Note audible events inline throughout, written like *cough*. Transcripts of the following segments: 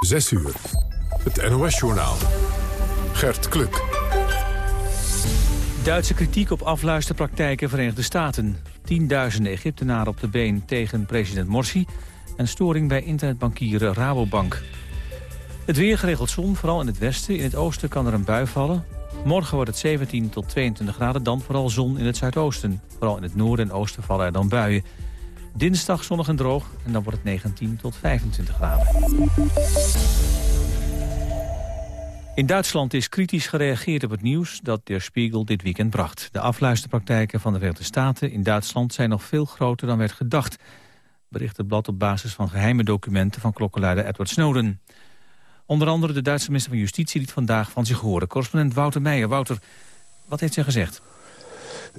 6 uur. Het NOS-journaal. Gert Kluk. Duitse kritiek op afluisterpraktijken Verenigde Staten. Tienduizenden Egyptenaren op de been tegen president Morsi... en storing bij internetbankieren Rabobank. Het weer geregeld zon, vooral in het westen. In het oosten kan er een bui vallen. Morgen wordt het 17 tot 22 graden, dan vooral zon in het zuidoosten. Vooral in het noorden en oosten vallen er dan buien. Dinsdag zonnig en droog en dan wordt het 19 tot 25 graden. In Duitsland is kritisch gereageerd op het nieuws dat Der Spiegel dit weekend bracht. De afluisterpraktijken van de Verenigde Staten in Duitsland zijn nog veel groter dan werd gedacht. Bericht het blad op basis van geheime documenten van klokkenluider Edward Snowden. Onder andere de Duitse minister van Justitie liet vandaag van zich horen. Correspondent Wouter Meijer. Wouter, wat heeft zij gezegd?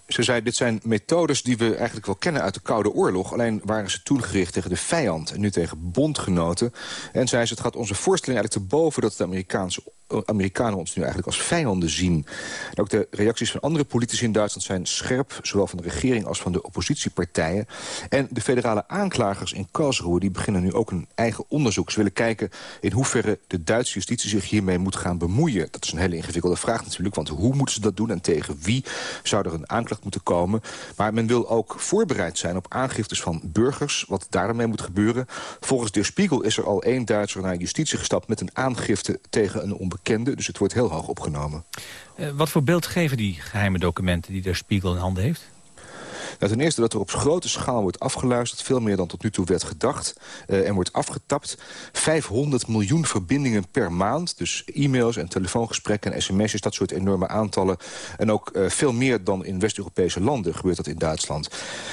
Ze zei, dit zijn methodes die we eigenlijk wel kennen uit de Koude Oorlog. Alleen waren ze toen gericht tegen de vijand en nu tegen bondgenoten. En zei ze, het gaat onze voorstelling eigenlijk te boven... dat de Amerikaanse Amerikanen ons nu eigenlijk als vijanden zien. ook de reacties van andere politici in Duitsland zijn scherp... zowel van de regering als van de oppositiepartijen. En de federale aanklagers in Karlsruhe... die beginnen nu ook een eigen onderzoek. Ze willen kijken in hoeverre de Duitse justitie zich hiermee moet gaan bemoeien. Dat is een hele ingewikkelde vraag natuurlijk, want hoe moeten ze dat doen... en tegen wie zou er een aanklacht moeten komen? Maar men wil ook voorbereid zijn op aangiftes van burgers... wat daarmee moet gebeuren. Volgens De Spiegel is er al één Duitser naar justitie gestapt... met een aangifte tegen een onbekende dus het wordt heel hoog opgenomen. Uh, wat voor beeld geven die geheime documenten die de Spiegel in handen heeft? Nou, ten eerste dat er op grote schaal wordt afgeluisterd. Veel meer dan tot nu toe werd gedacht. Uh, en wordt afgetapt. 500 miljoen verbindingen per maand. Dus e-mails en telefoongesprekken en sms'jes. Dat soort enorme aantallen. En ook uh, veel meer dan in West-Europese landen gebeurt dat in Duitsland.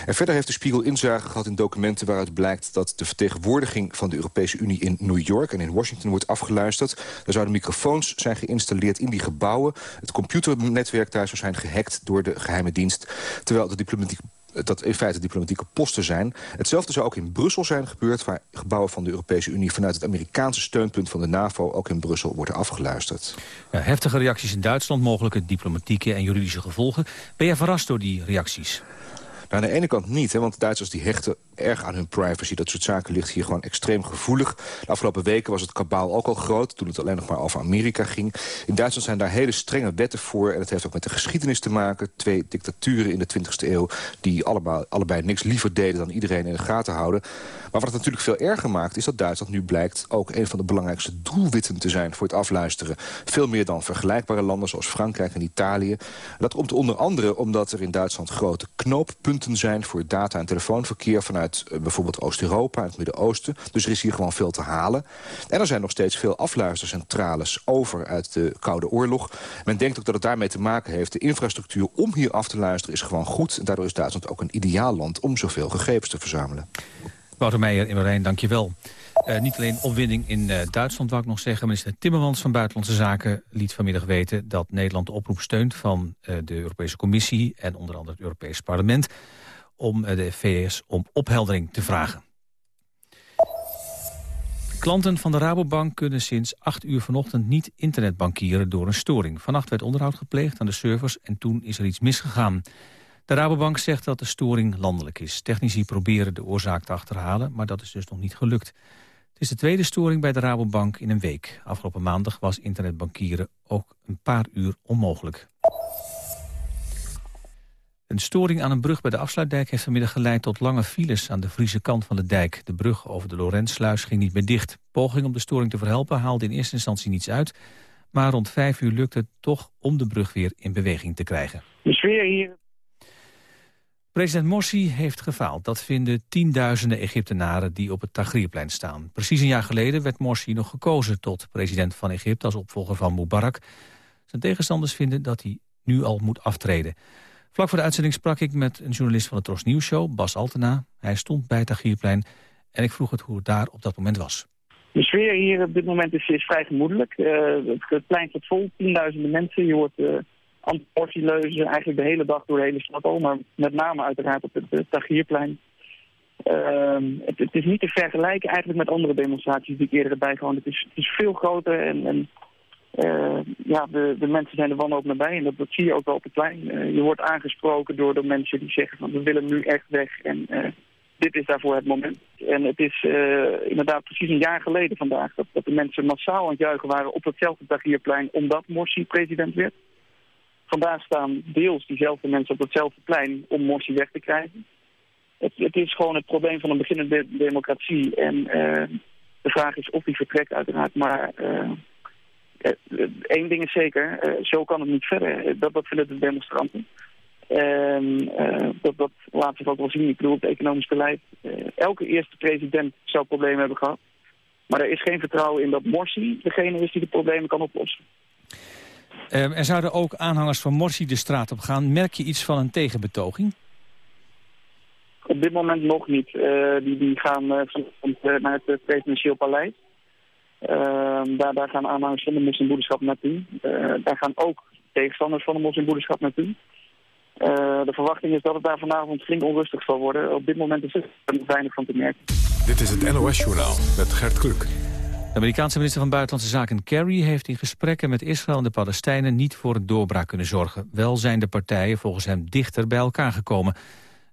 En verder heeft de Spiegel inzage gehad in documenten... waaruit blijkt dat de vertegenwoordiging van de Europese Unie... in New York en in Washington wordt afgeluisterd. Er zouden microfoons zijn geïnstalleerd in die gebouwen. Het computernetwerk daar zou zijn gehackt door de geheime dienst. Terwijl de diplomatieke dat in feite diplomatieke posten zijn. Hetzelfde zou ook in Brussel zijn gebeurd... waar gebouwen van de Europese Unie vanuit het Amerikaanse steunpunt van de NAVO... ook in Brussel worden afgeluisterd. Ja, heftige reacties in Duitsland, mogelijke diplomatieke en juridische gevolgen. Ben jij verrast door die reacties? Nou, aan de ene kant niet, hè, want Duitsers die hechten erg aan hun privacy. Dat soort zaken ligt hier gewoon extreem gevoelig. De afgelopen weken was het kabaal ook al groot... toen het alleen nog maar over Amerika ging. In Duitsland zijn daar hele strenge wetten voor... en het heeft ook met de geschiedenis te maken. Twee dictaturen in de 20e eeuw... die allebei, allebei niks liever deden dan iedereen in de gaten houden. Maar wat het natuurlijk veel erger maakt... is dat Duitsland nu blijkt ook een van de belangrijkste doelwitten te zijn... voor het afluisteren. Veel meer dan vergelijkbare landen zoals Frankrijk en Italië. Dat komt onder andere omdat er in Duitsland grote knooppunten zijn... voor data- en telefoonverkeer vanuit eh, bijvoorbeeld Oost-Europa... het Midden-Oosten. Dus er is hier gewoon veel te halen. En er zijn nog steeds veel afluistercentrales over uit de Koude Oorlog. Men denkt ook dat het daarmee te maken heeft. De infrastructuur om hier af te luisteren is gewoon goed. En daardoor is Duitsland ook een ideaal land om zoveel gegevens te verzamelen. Wouter Meijer in Marijn, dank je wel. Uh, niet alleen opwinding in uh, Duitsland, wou ik nog zeggen. Minister Timmermans van Buitenlandse Zaken liet vanmiddag weten... dat Nederland de oproep steunt van de Europese Commissie... en onder andere het Europese Parlement... om de VS om opheldering te vragen. Klanten van de Rabobank kunnen sinds 8 uur vanochtend niet internetbankieren door een storing. Vannacht werd onderhoud gepleegd aan de servers en toen is er iets misgegaan. De Rabobank zegt dat de storing landelijk is. Technici proberen de oorzaak te achterhalen, maar dat is dus nog niet gelukt. Het is de tweede storing bij de Rabobank in een week. Afgelopen maandag was internetbankieren ook een paar uur onmogelijk. Een storing aan een brug bij de afsluitdijk heeft vanmiddag geleid tot lange files aan de Friese kant van de dijk. De brug over de Lorentsluis ging niet meer dicht. Poging om de storing te verhelpen haalde in eerste instantie niets uit. Maar rond vijf uur lukte het toch om de brug weer in beweging te krijgen. De sfeer hier President Morsi heeft gefaald. Dat vinden tienduizenden Egyptenaren die op het Tahrirplein staan. Precies een jaar geleden werd Morsi nog gekozen tot president van Egypte... als opvolger van Mubarak. Zijn tegenstanders vinden dat hij nu al moet aftreden. Vlak voor de uitzending sprak ik met een journalist van de Tros Nieuws Show, Bas Altena. Hij stond bij het Tahrirplein en ik vroeg het hoe het daar op dat moment was. De sfeer hier op dit moment is, vrij gemoedelijk. Uh, het, plein staat vol, tienduizenden mensen. Je hoort... Uh, antiportieleuzen eigenlijk de hele dag door de hele stad al, maar met name uiteraard op het, het Tagierplein. Uh, het, het, is niet te vergelijken eigenlijk met andere demonstraties die ik eerder heb bijgewoond. Het is, het is veel groter en, en uh, ja, de, de, mensen zijn er wanhoop nabij en dat, zie je ook wel op het plein. Uh, je wordt aangesproken door de mensen die zeggen van we willen nu echt weg en uh, dit is daarvoor het moment. En het is inderdaad precies een jaar geleden vandaag... Dat, dat, de mensen massaal aan het juichen waren op datzelfde Tahrirplein... omdat Morsi president werd. Vandaag staan deels diezelfde mensen op datzelfde plein om Morsi weg te krijgen. Het, het is gewoon het probleem van een beginnende democratie. En de vraag is of die vertrekt uiteraard. Maar uh, één ding is zeker, zo kan het niet verder. Dat, dat vinden de demonstranten. En uh, dat, dat laat zich ook wel zien. Ik bedoel, het economisch beleid. Uh, elke eerste president zou problemen hebben gehad. Maar er is geen vertrouwen in dat Morsi degene is die de problemen kan oplossen. Uh, er zouden ook aanhangers van Morsi de straat op gaan. Merk je iets van een tegenbetoging? Op dit moment nog niet. die, die gaan naar het presidentieel paleis. Ehm, daar, daar gaan aanhangers van de moslimbroederschap naartoe. daar gaan ook tegenstanders van de moslimbroederschap naartoe. Uh, de verwachting is dat het daar vanavond flink onrustig zal worden. Op dit moment is er weinig van te merken. Dit is het NOS-journaal met Gert Kluk. De Amerikaanse minister van Buitenlandse Zaken Kerry heeft in gesprekken met Israël en de Palestijnen niet voor een doorbraak kunnen zorgen. Wel zijn de partijen volgens hem dichter bij elkaar gekomen.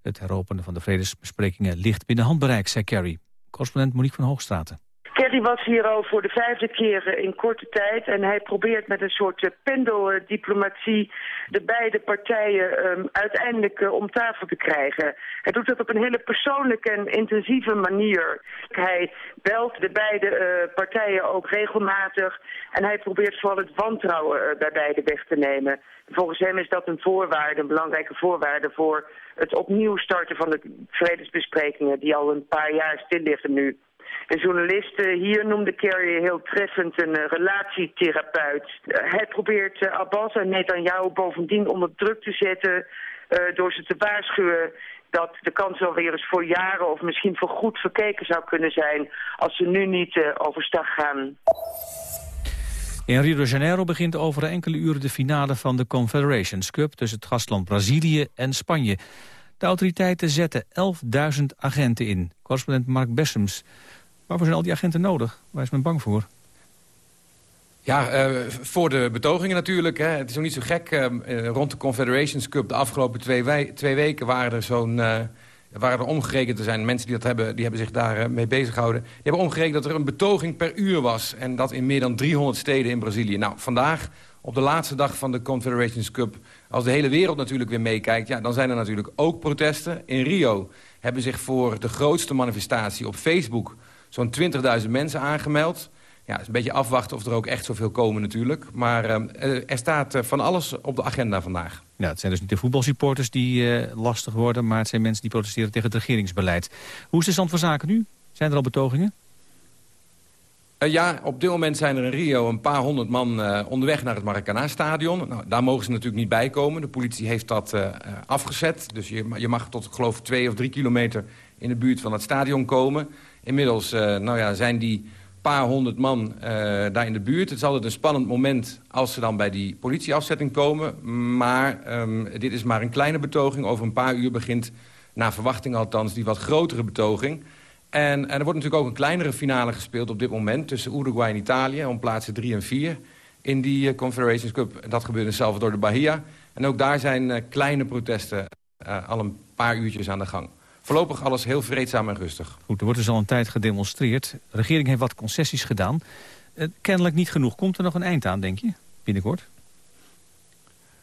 Het heropenen van de vredesbesprekingen ligt binnen handbereik, zei Kerry. Correspondent Monique van Hoogstraten. Kerry was hier al voor de vijfde keer in korte tijd. En hij probeert met een soort uh, pendeldiplomatie de beide partijen um, uiteindelijk uh, om tafel te krijgen. Hij doet dat op een hele persoonlijke en intensieve manier. Hij belt de beide partijen ook regelmatig. En hij probeert vooral het wantrouwen bij beide weg te nemen. Volgens hem is dat een voorwaarde, een belangrijke voorwaarde voor het opnieuw starten van de vredesbesprekingen die al een paar jaar stil liggen nu. De journalist hier noemde Kerry heel treffend een uh, relatietherapeut. Uh, hij probeert uh, Abbas en Netanyahu bovendien onder druk te zetten... door ze te waarschuwen dat de kans alweer eens voor jaren of misschien voor goed verkeken zou kunnen zijn... als ze nu niet overstag gaan. In Rio de Janeiro begint over enkele uren de finale van de Confederations Cup... tussen het gastland Brazilië en Spanje. De autoriteiten zetten 11.000 agenten in. Correspondent Mark Bessems Waarvoor zijn al die agenten nodig? Waar is men bang voor? Ja, uh, voor de betogingen natuurlijk. Hè. Het is ook niet zo gek. Uh, rond de Confederations Cup de afgelopen twee, we twee weken waren er zo'n... Uh, waren er omgerekend, er zijn mensen die dat hebben, die hebben zich daar mee bezig gehouden. Die hebben omgerekend dat er een betoging per uur was. En dat in meer dan 300 steden in Brazilië. Nou, vandaag, op de laatste dag van de Confederations Cup... als de hele wereld natuurlijk weer meekijkt... Ja, dan zijn er natuurlijk ook protesten. In Rio hebben zich voor de grootste manifestatie op Facebook zo'n 20.000 mensen aangemeld. Ja, het is een beetje afwachten of er ook echt zoveel komen natuurlijk. Maar uh, er staat uh, van alles op de agenda vandaag. Ja, het zijn dus niet de voetbalsupporters die uh, lastig worden... maar het zijn mensen die protesteren tegen het regeringsbeleid. Hoe is de stand van zaken nu? Zijn er al betogingen? ja, op dit moment zijn er in Rio een paar honderd man onderweg naar het Maracana-stadion. Nou, daar mogen ze natuurlijk niet bij komen. De politie heeft dat afgezet. Dus je, je mag tot, ik geloof, twee of drie kilometer in de buurt van het stadion komen. Inmiddels uh, nou ja, zijn die paar honderd man uh, daar in de buurt. Het is altijd een spannend moment als ze dan bij die politieafzetting komen. Maar um, dit is maar een kleine betoging. Over een paar uur begint, naar verwachting althans, die wat grotere betoging. En, en er wordt natuurlijk ook een kleinere finale gespeeld op dit moment... tussen Uruguay en Italië om plaatsen 3 en 4 in die uh, Confederations Cup. Dat gebeurt in Salvador de Bahia. En ook daar zijn kleine protesten al een paar uurtjes aan de gang. Voorlopig alles heel vreedzaam en rustig. Goed, er wordt dus al een tijd gedemonstreerd. De regering heeft wat concessies gedaan. Uh, kennelijk niet genoeg. Komt er nog een eind aan, denk je, binnenkort?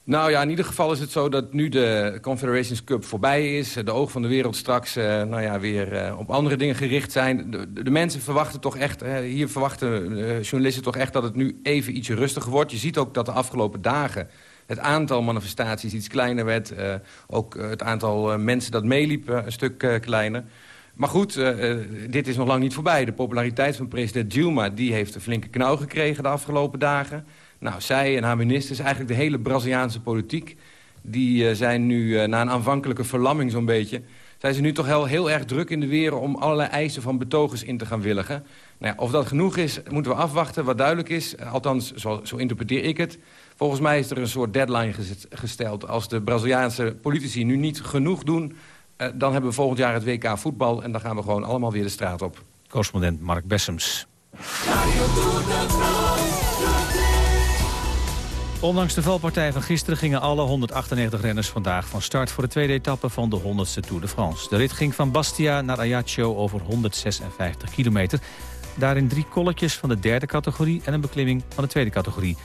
Nou ja, in ieder geval is het zo dat nu de Confederations Cup voorbij is. De oog van de wereld straks uh, nou ja, weer uh, op andere dingen gericht zijn. De, de, de mensen verwachten toch echt, uh, hier verwachten journalisten toch echt dat het nu even ietsje rustiger wordt. Je ziet ook dat de afgelopen dagen het aantal manifestaties iets kleiner werd. Uh, ook eh, het aantal uh, mensen dat meeliep een stuk kleiner. Maar goed, dit is nog lang niet voorbij. De populariteit van president Dilma die heeft een flinke knauw gekregen de afgelopen dagen. Nou, zij en haar ministers, eigenlijk de hele Braziliaanse politiek... die zijn nu na een aanvankelijke verlamming zo'n beetje... zijn ze nu toch heel, heel erg druk in de weer om allerlei eisen van betogers in te gaan willigen. Nou ja, of dat genoeg is, moeten we afwachten. Wat duidelijk is, althans, zo, zo interpreteer ik het... Volgens mij is er een soort deadline gesteld. Als de Braziliaanse politici nu niet genoeg doen... Uh, dan hebben we volgend jaar het WK voetbal... en dan gaan we gewoon allemaal weer de straat op. Correspondent Mark Bessems. Ondanks de valpartij van gisteren gingen alle 198 renners vandaag van start voor de tweede etappe van de 100ste Tour de France. De rit ging van Bastia naar Ajaccio over 156 kilometer. Daarin drie kolletjes van de derde categorie en een beklimming van de tweede categorie.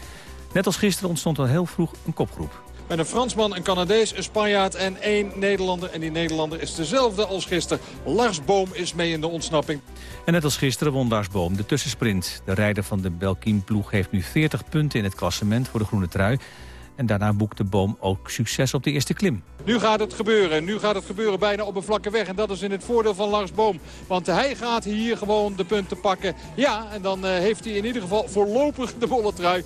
Net als gisteren ontstond al heel vroeg een kopgroep. Met een Fransman, een Canadees, een Spanjaard en één Nederlander. En die Nederlander is dezelfde als gisteren. Lars Boom is mee in de ontsnapping. En net als gisteren won Lars Boom de tussensprint. De rijder van de Belkin-ploeg heeft nu 40 punten in het klassement voor de groene trui. En daarna boekte Boom ook succes op de eerste klim. Nu gaat het gebeuren. Nu gaat het gebeuren bijna op een vlakke weg. En dat is in het voordeel van Lars Boom. Want hij gaat hier gewoon de punten pakken. Ja, en dan eh, heeft hij in ieder geval voorlopig de bolle trui.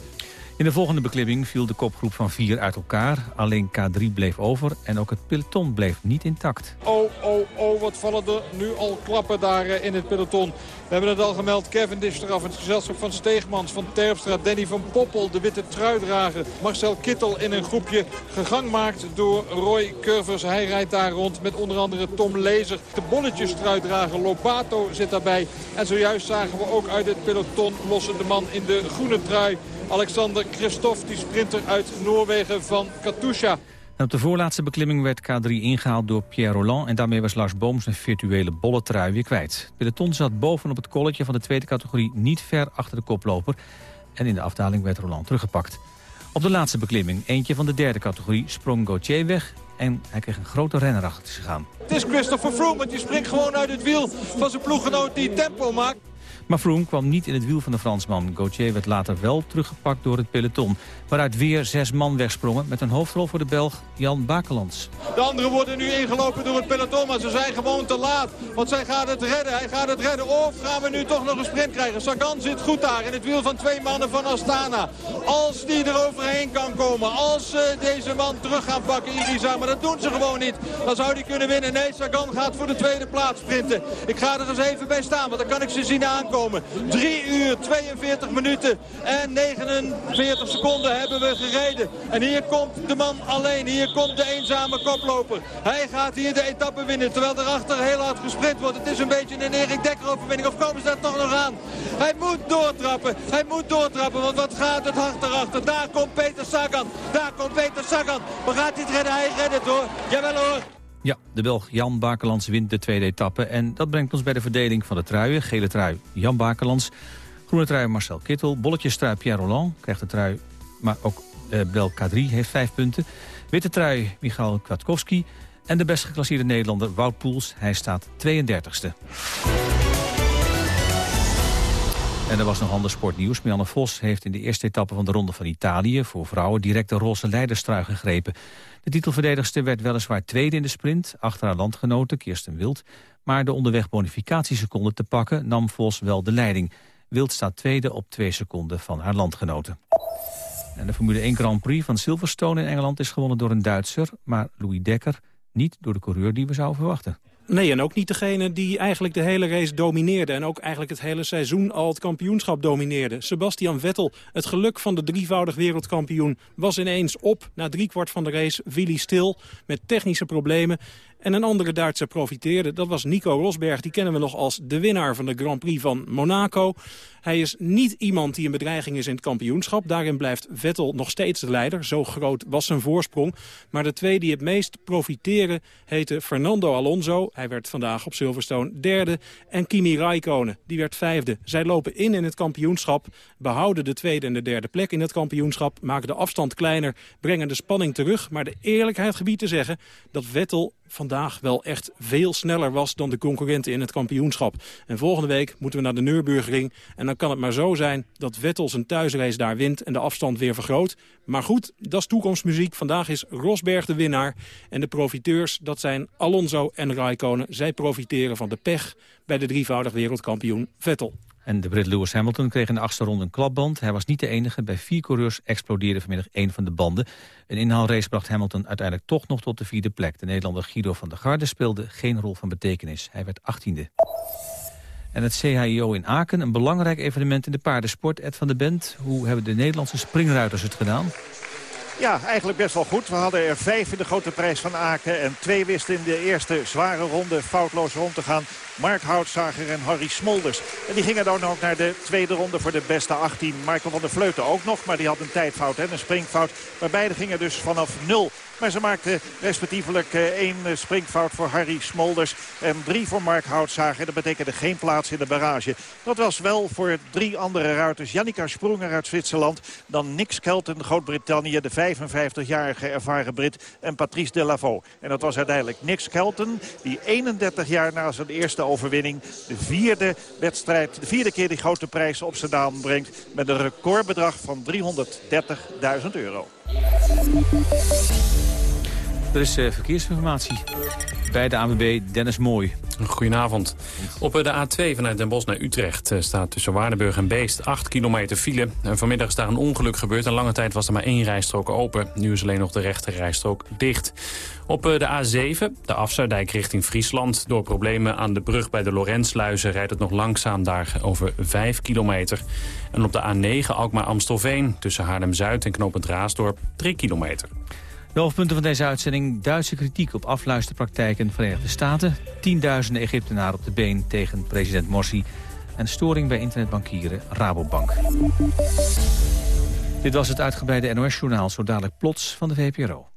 In de volgende beklimming viel de kopgroep van vier uit elkaar. Alleen K3 bleef over en ook het peloton bleef niet intact. Oh, oh, oh, wat vallen er nu al klappen daar eh, in het peloton. We hebben het al gemeld, Cavendish eraf, het gezelschap van Steegmans, van Terpstra, Danny van Poppel, de witte truidrager. Marcel Kittel in een groepje gegangmaakt door Roy Curvers. Hij rijdt daar rond met onder andere Tom Lezer. De bolletjes truidrager Lobato zit daarbij. En zojuist zagen we ook uit het peloton lossen de man in de groene trui. Alexander Christophe, die sprinter uit Noorwegen van Katusha. En op de voorlaatste beklimming werd K3 ingehaald door Pierre Roland... en daarmee was Lars Boom zijn virtuele bolletrui weer kwijt. Het peloton zat bovenop het kolletje van de tweede categorie... niet ver achter de koploper. En in de afdaling werd Roland teruggepakt. Op de laatste beklimming, eentje van de derde categorie... sprong Gauthier weg en hij kreeg een grote renner achter zich aan. Het is Christopher Froome, want die springt gewoon uit het wiel van zijn ploeggenoot die tempo maakt. Maar Froome kwam niet in het wiel van de Fransman. Gauthier werd later wel teruggepakt door het peloton. Waaruit weer zes man wegsprongen met een hoofdrol voor de Belg Jan Bakelands. De anderen worden nu ingelopen door het peloton, maar ze zijn gewoon te laat. Want zij gaat het redden, hij gaat het redden. Of gaan we nu toch nog een sprint krijgen? Sagan zit goed daar in het wiel van twee mannen van Astana. Als die er overheen kan komen, als ze deze man terug gaan pakken, Irisa. Maar dat doen ze gewoon niet. Dan zou hij kunnen winnen. Nee, Sagan gaat voor de tweede plaats sprinten. Ik ga er eens even bij staan, want dan kan ik ze zien aankomen. 3 uur, 42 minuten en 49 seconden hebben we gereden. En hier komt de man alleen. Hier komt de eenzame koploper. Hij gaat hier de etappe winnen. Terwijl erachter heel hard gesprint wordt. Het is een beetje een Erik Dekker overwinning. Of komen ze daar toch nog aan? Hij moet doortrappen. Hij moet doortrappen. Want wat gaat het hard erachter? Daar komt Peter Sagan. Daar komt Peter Sagan. Maar gaat hij het redden? Hij redt het hoor. Jawel hoor. Ja, de Belg Jan Bakelands wint de tweede etappe. En dat brengt ons bij de verdeling van de truien. Gele trui Jan Bakelands. Groene trui Marcel Kittel. Bolletjes trui Pierre Roland krijgt de trui. Maar ook eh, Bel K3 heeft vijf punten. Witte trui Michael Kwiatkowski. En de best geclasseerde Nederlander Wout Poels. Hij staat 32e. En er was nog ander sportnieuws. Mianne Vos heeft in de eerste etappe van de Ronde van Italië... voor vrouwen direct de roze leiderstrui gegrepen. De titelverdedigster werd weliswaar tweede in de sprint... achter haar landgenote Kirsten Wild. Maar de onderweg bonificatieseconden te pakken nam Vos wel de leiding. Wild staat tweede op twee seconden van haar landgenoten. En de Formule 1 Grand Prix van Silverstone in Engeland is gewonnen door een Duitser... maar Louis Dekker niet door de coureur die we zouden verwachten. Nee, en ook niet degene die eigenlijk de hele race domineerde... en ook eigenlijk het hele seizoen al het kampioenschap domineerde. Sebastian Vettel, het geluk van de drievoudig wereldkampioen... was ineens op. Na driekwart van de race hij stil met technische problemen. En een andere Duitser profiteerde, dat was Nico Rosberg. Die kennen we nog als de winnaar van de Grand Prix van Monaco. Hij is niet iemand die een bedreiging is in het kampioenschap. Daarin blijft Vettel nog steeds de leider. Zo groot was zijn voorsprong. Maar de twee die het meest profiteren heten Fernando Alonso. Hij werd vandaag op Silverstone derde. En Kimi Raikkonen, die werd vijfde. Zij lopen in in het kampioenschap. Behouden de tweede en de derde plek in het kampioenschap. Maken de afstand kleiner, brengen de spanning terug. Maar de eerlijkheid gebied te zeggen dat Vettel vandaag wel echt veel sneller was dan de concurrenten in het kampioenschap. En volgende week moeten we naar de Nürburgring. En dan kan het maar zo zijn dat Vettel zijn thuisrace daar wint en de afstand weer vergroot. Maar goed, dat is toekomstmuziek. Vandaag is Rosberg de winnaar. En de profiteurs, dat zijn Alonso en Raikkonen. Zij profiteren van de pech bij de drievoudig wereldkampioen Vettel. En de Brit Lewis Hamilton kreeg in de achtste ronde een klapband. Hij was niet de enige. Bij vier coureurs explodeerde vanmiddag één van de banden. Een inhaalrace bracht Hamilton uiteindelijk toch nog tot de vierde plek. De Nederlander Guido van der Garde speelde geen rol van betekenis. Hij werd achttiende. En het CHIO in Aken, een belangrijk evenement in de paardensport. Ed van de Bent, hoe hebben de Nederlandse springruiters het gedaan? Ja, eigenlijk best wel goed. We hadden er vijf in de grote prijs van Aken. En twee wisten in de eerste zware ronde foutloos rond te gaan. Mark Houtzager en Harry Smolders. En die gingen dan ook naar de tweede ronde voor de beste 18. Michael van der Vleuten ook nog, maar die had een tijdfout en een springfout. Maar beide gingen dus vanaf nul. Maar ze maakten respectievelijk eh, één eh, springfout voor Harry Smolders en drie voor Mark Houtzager. Dat betekende geen plaats in de barrage. Dat was wel voor drie andere ruiters. Jannica Sprunger uit Zwitserland. Dan Nick Skelton, Groot-Brittannië, de 55-jarige ervaren Brit. En Patrice Delavaux. En dat was uiteindelijk Nick Skelton, die 31 jaar na zijn eerste overwinning... de vierde wedstrijd, de vierde keer die grote prijs op zijn naam brengt... met een recordbedrag van 330.000 euro. Er is uh, verkeersinformatie bij de ANWB Dennis Mooi. Goedenavond. Op de A2 vanuit Den Bosch naar Utrecht eh, staat tussen Waardenburg en Beest 8 kilometer file. En vanmiddag is daar een ongeluk gebeurd. Een lange tijd was er maar één rijstrook open. Nu is alleen nog de rechte rijstrook dicht. Op eh, de A7, de afsluitdijk richting Friesland. Door problemen aan de brug bij de Lorenzluizen rijdt het nog langzaam daar over 5 kilometer. En op de A9 Alkmaar-Amstelveen tussen Haarlem-Zuid en Knopend Raasdorp 3 kilometer. De hoofdpunten van deze uitzending. Duitse kritiek op afluisterpraktijken in de Verenigde Staten. Tienduizenden Egyptenaren op de been tegen president Morsi. En storing bij internetbankieren Rabobank. Dit was het uitgebreide NOS-journaal, zo dadelijk plots van de VPRO.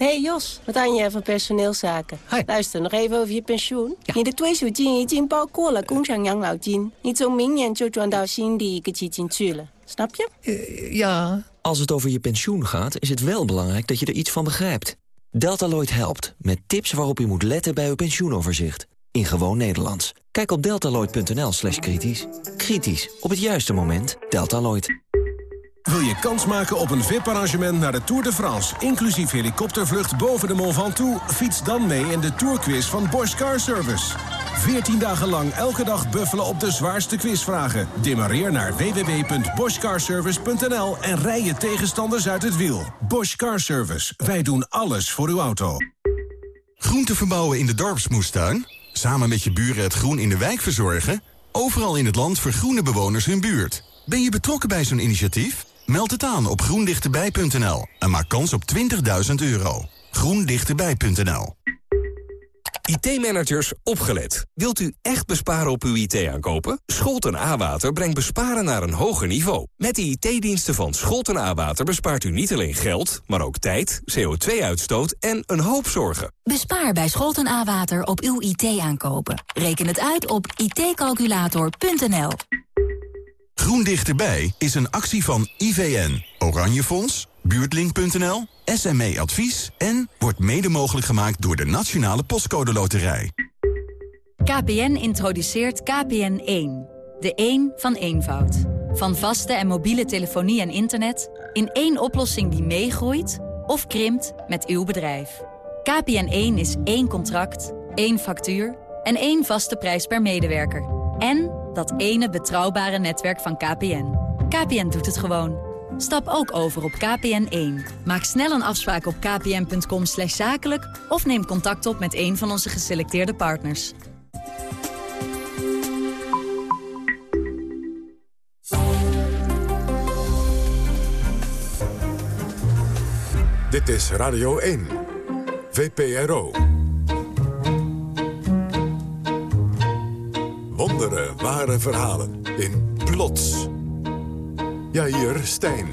Hey Jos, wat aan je van personeelszaken? Luister, nog even over je pensioen. Ja. Je de pensioen is al la Gongshangyang Niet zo min zo Snap je? Eh, ja. Als het over je pensioen gaat, is het wel belangrijk dat je er iets van begrijpt. Deltaloid helpt, met tips waarop je moet letten bij uw pensioenoverzicht. In gewoon Nederlands. Kijk op deltaloid.nl slash kritisch. Kritisch, op het juiste moment. Deltaloid. Wil je kans maken op een VIP-arrangement naar de Tour de France... inclusief helikoptervlucht boven de Mont Ventoux? Fiets dan mee in de Tourquiz van Bosch Car Service. 14 dagen lang elke dag buffelen op de zwaarste quizvragen. Demareer naar www.boschcarservice.nl en rij je tegenstanders uit het wiel. Bosch Car Service. Wij doen alles voor uw auto. Groente verbouwen in de dorpsmoestuin? Samen met je buren het groen in de wijk verzorgen? Overal in het land vergroenen bewoners hun buurt. Ben je betrokken bij zo'n initiatief? Meld het aan op groendichterbij.nl en maak kans op 20.000 euro. groendichterbij.nl IT-managers, opgelet. Wilt u echt besparen op uw IT-aankopen? Scholten A-Water brengt besparen naar een hoger niveau. Met de IT-diensten van Scholten A-Water bespaart u niet alleen geld... maar ook tijd, CO2-uitstoot en een hoop zorgen. Bespaar bij Scholten A-Water op uw IT-aankopen. Reken het uit op itcalculator.nl. Groen Dichterbij is een actie van IVN, Oranje Fonds, Buurtlink.nl, SME Advies... en wordt mede mogelijk gemaakt door de Nationale Postcode Loterij. KPN introduceert KPN1. De 1 van eenvoud. Van vaste en mobiele telefonie en internet... in één oplossing die meegroeit of krimpt met uw bedrijf. KPN1 is één contract, één factuur en één vaste prijs per medewerker. En dat ene betrouwbare netwerk van KPN. KPN doet het gewoon. Stap ook over op KPN1. Maak snel een afspraak op kpn.com zakelijk... of neem contact op met een van onze geselecteerde partners. Dit is Radio 1. VPRO. Wonderen, ware verhalen in Plots. Jair Stijn.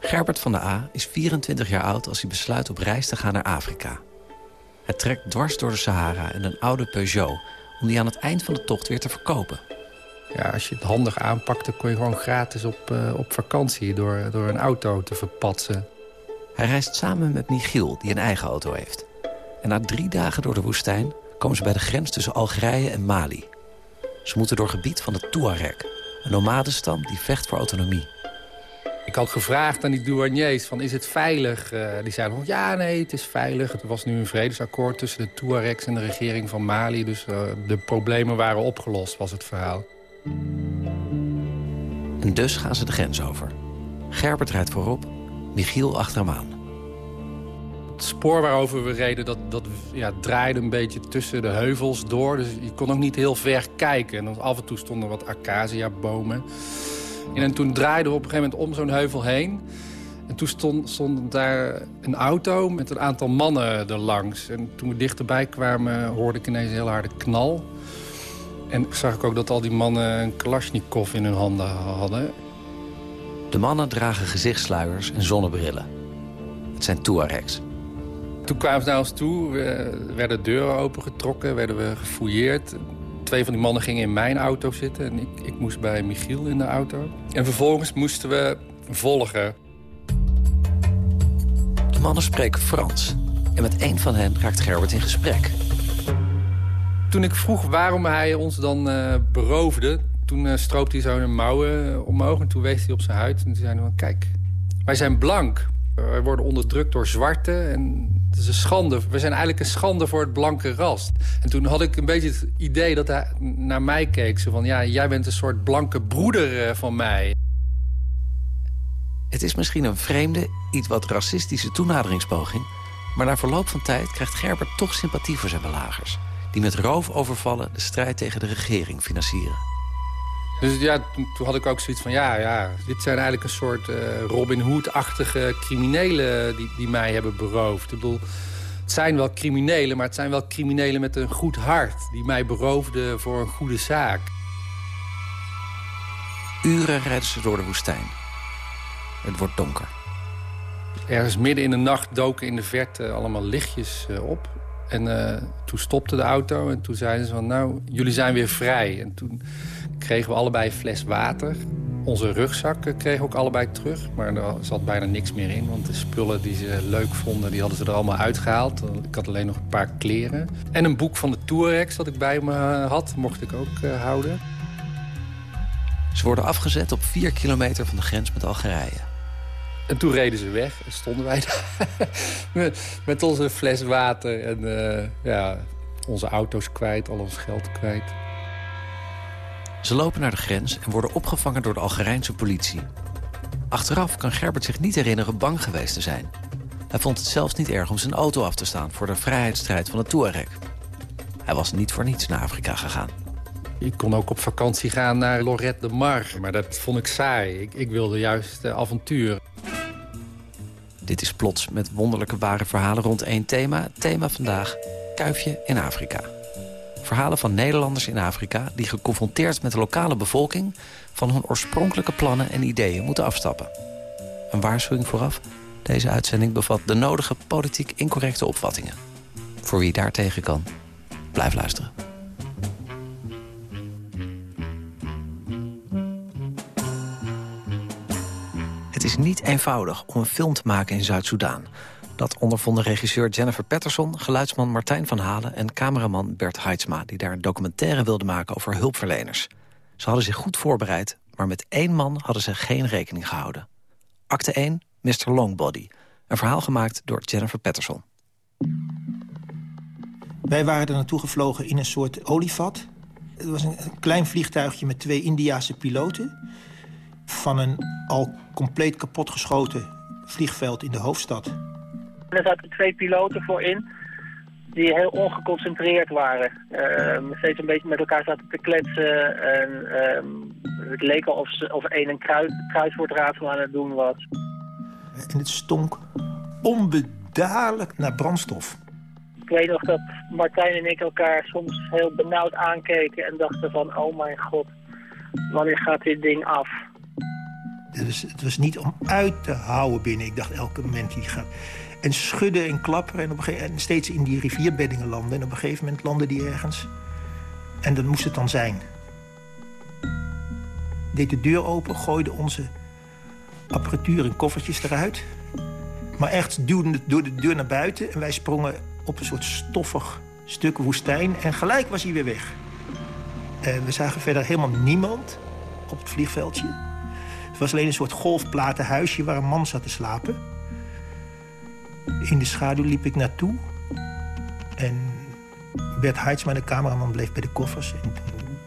Gerbert van de A is 24 jaar oud als hij besluit op reis te gaan naar Afrika. Hij trekt dwars door de Sahara in een oude Peugeot... om die aan het eind van de tocht weer te verkopen. Ja, als je het handig aanpakt, dan kon je gewoon gratis op, uh, op vakantie... Door, door een auto te verpatsen. Hij reist samen met Michiel, die een eigen auto heeft. En na drie dagen door de woestijn komen ze bij de grens tussen Algerije en Mali. Ze moeten door gebied van de Tuareg, een nomadenstam die vecht voor autonomie. Ik had gevraagd aan die douaniers, van is het veilig? Uh, die zeiden nog, ja, nee, het is veilig. Het was nu een vredesakkoord tussen de Tuaregs en de regering van Mali. Dus uh, de problemen waren opgelost, was het verhaal. En dus gaan ze de grens over. Gerbert rijdt voorop, Michiel achter hem aan. spoor waarover we reden, dat, dat ja, draaide een beetje tussen de heuvels door. Dus je kon ook niet heel ver kijken. En af en toe stonden wat acacia-bomen. En toen draaiden we op een gegeven moment om zo'n heuvel heen. En toen stond, stond daar een auto met een aantal mannen erlangs. En toen we dichterbij kwamen hoorde ik ineens een heel harde knal. En zag ik ook dat al die mannen een Kalashnikov in hun handen hadden. De mannen dragen gezichtssluiers en zonnebrillen. Het zijn Tuaregs. Toen kwamen ze naar ons toe, werden deuren opengetrokken, werden we gefouilleerd. Twee van die mannen gingen in mijn auto zitten en ik, ik moest bij Michiel in de auto. En vervolgens moesten we volgen. De mannen spreken Frans. En met een van hen raakt Gerbert in gesprek. Toen ik vroeg waarom hij ons dan uh, beroofde... toen uh, stroopte hij zo mouwen omhoog en toen wees hij op zijn huid. En toen zei hij van, kijk, wij zijn blank. Wij worden onderdrukt door zwarte en het is een schande. We zijn eigenlijk een schande voor het blanke ras. En toen had ik een beetje het idee dat hij naar mij keek. Zo van, ja, jij bent een soort blanke broeder van mij. Het is misschien een vreemde, iets wat racistische toenaderingspoging... maar na verloop van tijd krijgt Gerbert toch sympathie voor zijn belagers... die met roofovervallen de strijd tegen de regering financieren. Dus ja, toen, toen, had ik ook zoiets van, ja, ja, dit zijn eigenlijk een soort uh, Robin Hood-achtige criminelen die, die mij hebben beroofd. Ik bedoel, het zijn wel criminelen, maar het zijn wel criminelen met een goed hart... die mij beroofden voor een goede zaak. Uren rijden ze door de woestijn. Het wordt donker. Ergens midden in de nacht doken in de verte allemaal lichtjes uh, op. En uh, toen stopte de auto en toen zeiden ze van... nou, jullie zijn weer vrij. En toen kregen we allebei een fles water. Onze rugzakken kregen we ook allebei terug. Maar er zat bijna niks meer in. Want de spullen die ze leuk vonden, die hadden ze er allemaal uitgehaald. Ik had alleen nog een paar kleren. En een boek van de Touaregs dat ik bij me had. Mocht ik ook houden. Ze worden afgezet op vier kilometer van de grens met Algerije. En toen reden ze weg en stonden wij daar *laughs* met, met, onze fles water en uh, ja, onze auto's kwijt, al ons geld kwijt. Ze lopen naar de grens en worden opgevangen door de Algerijnse politie. Achteraf kan Gerbert zich niet herinneren bang geweest te zijn. Hij vond het zelfs niet erg om zijn auto af te staan voor de vrijheidsstrijd van de Touareg. Hij was niet voor niets naar Afrika gegaan. Ik kon ook op vakantie gaan naar Lorette de Mar, maar dat vond ik saai. Ik, ik wilde juist uh, avontuur. Dit is Plots met wonderlijke ware verhalen rond één thema. Thema vandaag, kuifje in Afrika. Verhalen van Nederlanders in Afrika... die geconfronteerd met de lokale bevolking... van hun oorspronkelijke plannen en ideeën moeten afstappen. Een waarschuwing vooraf. Deze uitzending bevat de nodige politiek incorrecte opvattingen. Voor wie daartegen kan, blijf luisteren. Is niet eenvoudig om een film te maken in Zuid-Soedan. Dat ondervonden regisseur Jennifer Patterson, geluidsman Martijn van Halen... en cameraman Bert Heidsma, die daar een documentaire wilden maken over hulpverleners. Ze hadden zich goed voorbereid, maar met één man hadden ze geen rekening gehouden. Acte 1, Mr. Longbody. Een verhaal gemaakt door Jennifer Patterson. Wij waren er naartoe gevlogen in een soort olievat. Het was een klein vliegtuigje met twee Indiase piloten... van een al compleet kapotgeschoten vliegveld in de hoofdstad. Er zaten twee piloten voor in die heel ongeconcentreerd waren. Uh, steeds een beetje met elkaar zaten te kletsen. En uh, het leek al of, ze, of een een kruis, kruiswoordraadsel aan het doen was. En het stonk onbedaarlijk naar brandstof. Ik weet nog dat Martijn en ik elkaar soms heel benauwd aankeken... en dachten van, oh mijn god, wanneer gaat dit ding af? Het was, niet om uit te houden binnen. Ik dacht elke moment die gaat... En schudden en klapperen en, op een gegeven, en steeds in die rivierbeddingen landen. En op een gegeven moment landen die ergens. En dat moest het dan zijn. Deed de deur open, gooide onze apparatuur en koffertjes eruit. Maar echt duwde het door de deur naar buiten. En wij sprongen op een soort stoffig stuk woestijn. En gelijk was hij weer weg. En we zagen verder helemaal niemand op het vliegveldje. Het was alleen een soort golfplaten huisje waar een man zat te slapen. In de schaduw liep ik naartoe. En Bert Heidsma, de cameraman, bleef bij de koffers. En toen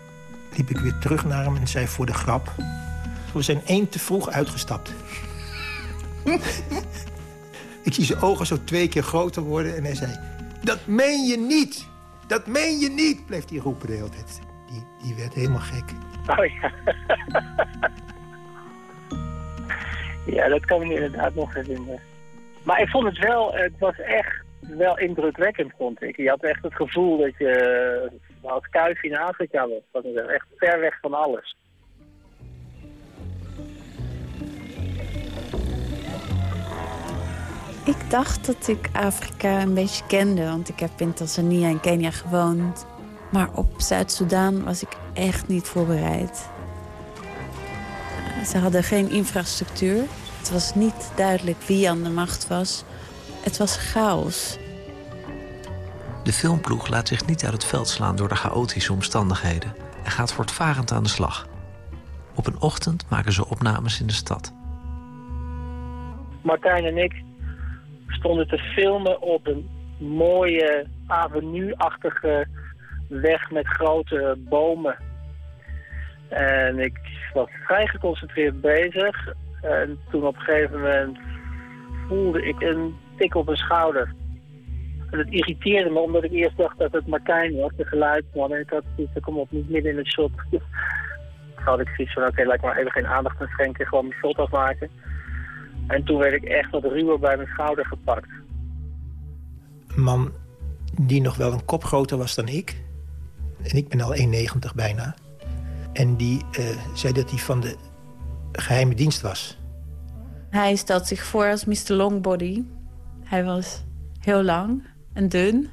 liep ik weer terug naar hem en zei voor de grap... We zijn één te vroeg uitgestapt. *laughs* Ik zie zijn ogen zo twee keer groter worden en hij zei... Dat meen je niet! Dat meen je niet! Bleef hij roepen de hele tijd. Die, die werd helemaal gek. Oh ja. *laughs* ja, dat kan ik inderdaad nog herinneren. Maar ik vond het wel, het was echt wel indrukwekkend, vond ik. Je had echt het gevoel dat je als kuif in Afrika was. Was echt ver weg van alles. Ik dacht dat ik Afrika een beetje kende, want ik heb in Tanzania en Kenia gewoond. Maar op Zuid-Soedan was ik echt niet voorbereid. Ze hadden geen infrastructuur. Het was niet duidelijk wie aan de macht was. Het was chaos. De filmploeg laat zich niet uit het veld slaan door de chaotische omstandigheden... en gaat voortvarend aan de slag. Op een ochtend maken ze opnames in de stad. Martijn en ik stonden te filmen op een mooie avenue-achtige weg met grote bomen. En ik was vrij geconcentreerd bezig. En toen op een gegeven moment voelde ik een tik op mijn schouder. En het irriteerde me omdat ik eerst dacht dat het Martijn was, de geluidsman. En ik had zoiets, kom op, niet midden in het shot. Toen had ik zoiets van, oké, okay, lijkt maar even geen aandacht aan schenken, gewoon mijn shot afmaken. En toen werd ik echt wat ruwer bij mijn schouder gepakt. Een man die nog wel een kop groter was dan ik. En ik ben al 1,90 bijna. En die uh, zei dat hij van de geheime dienst was. Hij stelt zich voor als Mr. Longbody. Hij was heel lang en dun.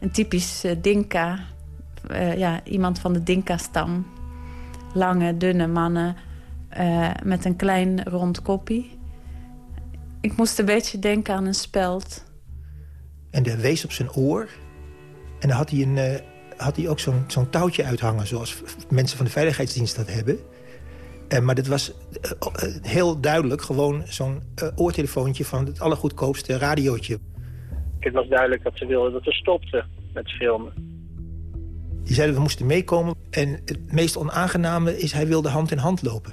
Een typisch uh, Dinka. Uh, ja, iemand van de Dinka-stam. Lange, dunne mannen met een klein rond koppie. Ik moest een beetje denken aan een speld. En de wees op zijn oor. En dan had hij, een, had hij ook zo'n zo'n touwtje uithangen... zoals mensen van de veiligheidsdienst dat hebben. Uh, maar dat was uh, heel duidelijk gewoon zo'n oortelefoontje... van het allergoedkoopste radiootje. Het was duidelijk dat ze wilden dat we stopten met filmen. Die zeiden we moesten meekomen. En het meest onaangename is hij wilde hand in hand lopen.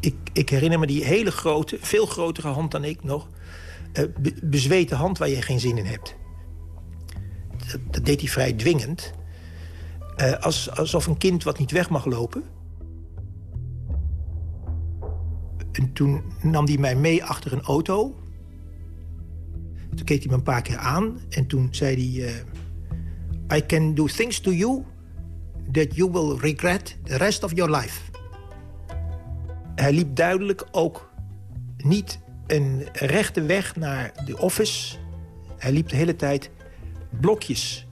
Ik, ik, herinner me die hele grote, veel grotere hand dan ik nog... Be bezweten hand waar je geen zin in hebt. Dat, deed hij vrij dwingend. Als, alsof een kind wat niet weg mag lopen. En toen nam hij mij mee achter een auto. Toen keek hij me een paar keer aan. En toen zei hij... Uh, I can do things to you... that you will regret the rest of your life hij liep duidelijk ook niet een rechte weg naar de office. Hij liep de hele tijd blokjes.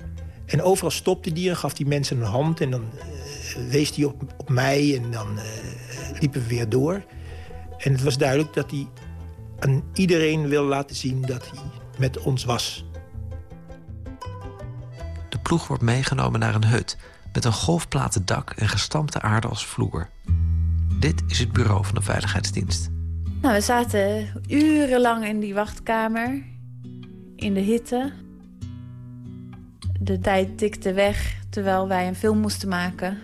En overal stopte hij en gaf hij mensen een hand. En dan uh, wees hij op, op mij en dan uh, liepen we weer door. En het was duidelijk dat hij aan iedereen wil laten zien dat hij met ons was. De ploeg wordt meegenomen naar een hut... met een golfplaten dak en gestampte aarde als vloer. Dit is het bureau van de Veiligheidsdienst. Nou, we zaten urenlang in die wachtkamer. In de hitte. De tijd tikte weg terwijl wij een film moesten maken.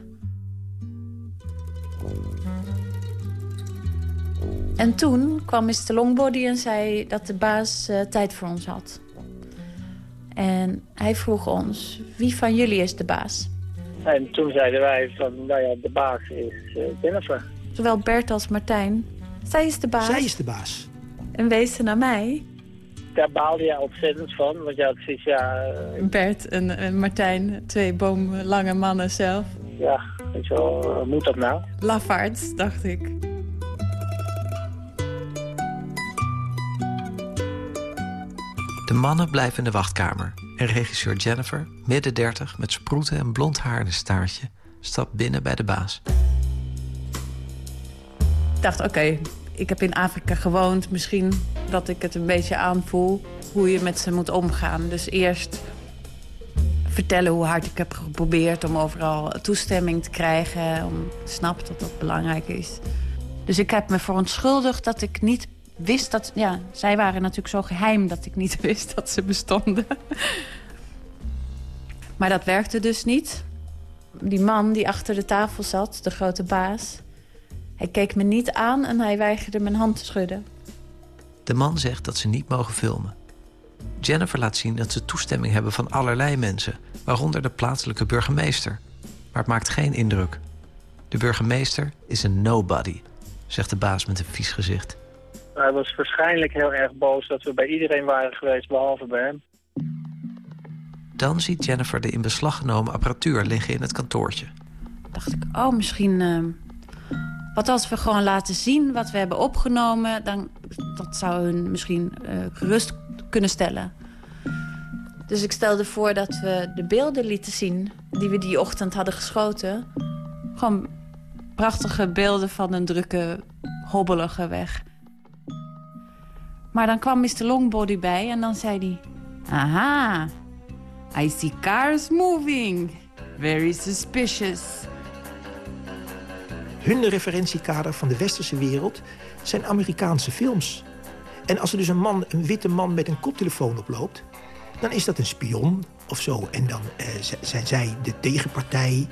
En toen kwam Mr. Longbody en zei dat de baas uh, tijd voor ons had. En hij vroeg ons, wie van jullie is de baas? En toen zeiden wij van, nou ja, de baas is uh, Jennifer. Zowel Bert als Martijn. Zij is de baas. Zij is de baas. En wees ze naar mij. Daar baalde je ontzettend van, want je had zoiets, ja... Uh... Bert en, en, Martijn, twee boomlange mannen zelf. Ja, weet je wel, uh, moet dat nou? Lafaards, dacht ik. De mannen blijven in de wachtkamer. En regisseur Jennifer, midden dertig, met sproeten en blond haar in een staartje... stapt binnen bij de baas. Ik dacht, oké, okay, ik heb in Afrika gewoond. Misschien dat ik het een beetje aanvoel hoe je met ze moet omgaan. Dus eerst vertellen hoe hard ik heb geprobeerd om overal toestemming te krijgen. Om snap dat dat belangrijk is. Dus ik heb me verontschuldigd dat ik niet wist dat... Ja, zij waren natuurlijk zo geheim dat ik niet *laughs* wist dat ze bestonden. Maar dat werkte dus niet. Die man die achter de tafel zat, de grote baas... Hij keek me niet aan en hij weigerde mijn hand te schudden. De man zegt dat ze niet mogen filmen. Jennifer laat zien dat ze toestemming hebben van allerlei mensen... waaronder de plaatselijke burgemeester. Maar het maakt geen indruk. De burgemeester is een nobody, zegt de baas met een vies gezicht. Hij was waarschijnlijk heel erg boos dat we bij iedereen waren geweest, behalve bij hem. Dan ziet Jennifer de in beslag genomen apparatuur liggen in het kantoortje. dacht ik, oh, misschien... Uh, wat als we gewoon laten zien wat we hebben opgenomen... Dan, dat zou hun misschien uh, gerust kunnen stellen. Dus ik stelde voor dat we de beelden lieten zien... die we die ochtend hadden geschoten. Gewoon prachtige beelden van een drukke, hobbelige weg. Maar dan kwam Mr. Longbody bij en dan zei hij... Aha, I see cars moving. Very suspicious. Hun referentiekader van de westerse wereld zijn Amerikaanse films. En als er dus een man, een witte man met een koptelefoon oploopt... dan is dat een spion of zo. En dan eh, zijn zij de tegenpartij.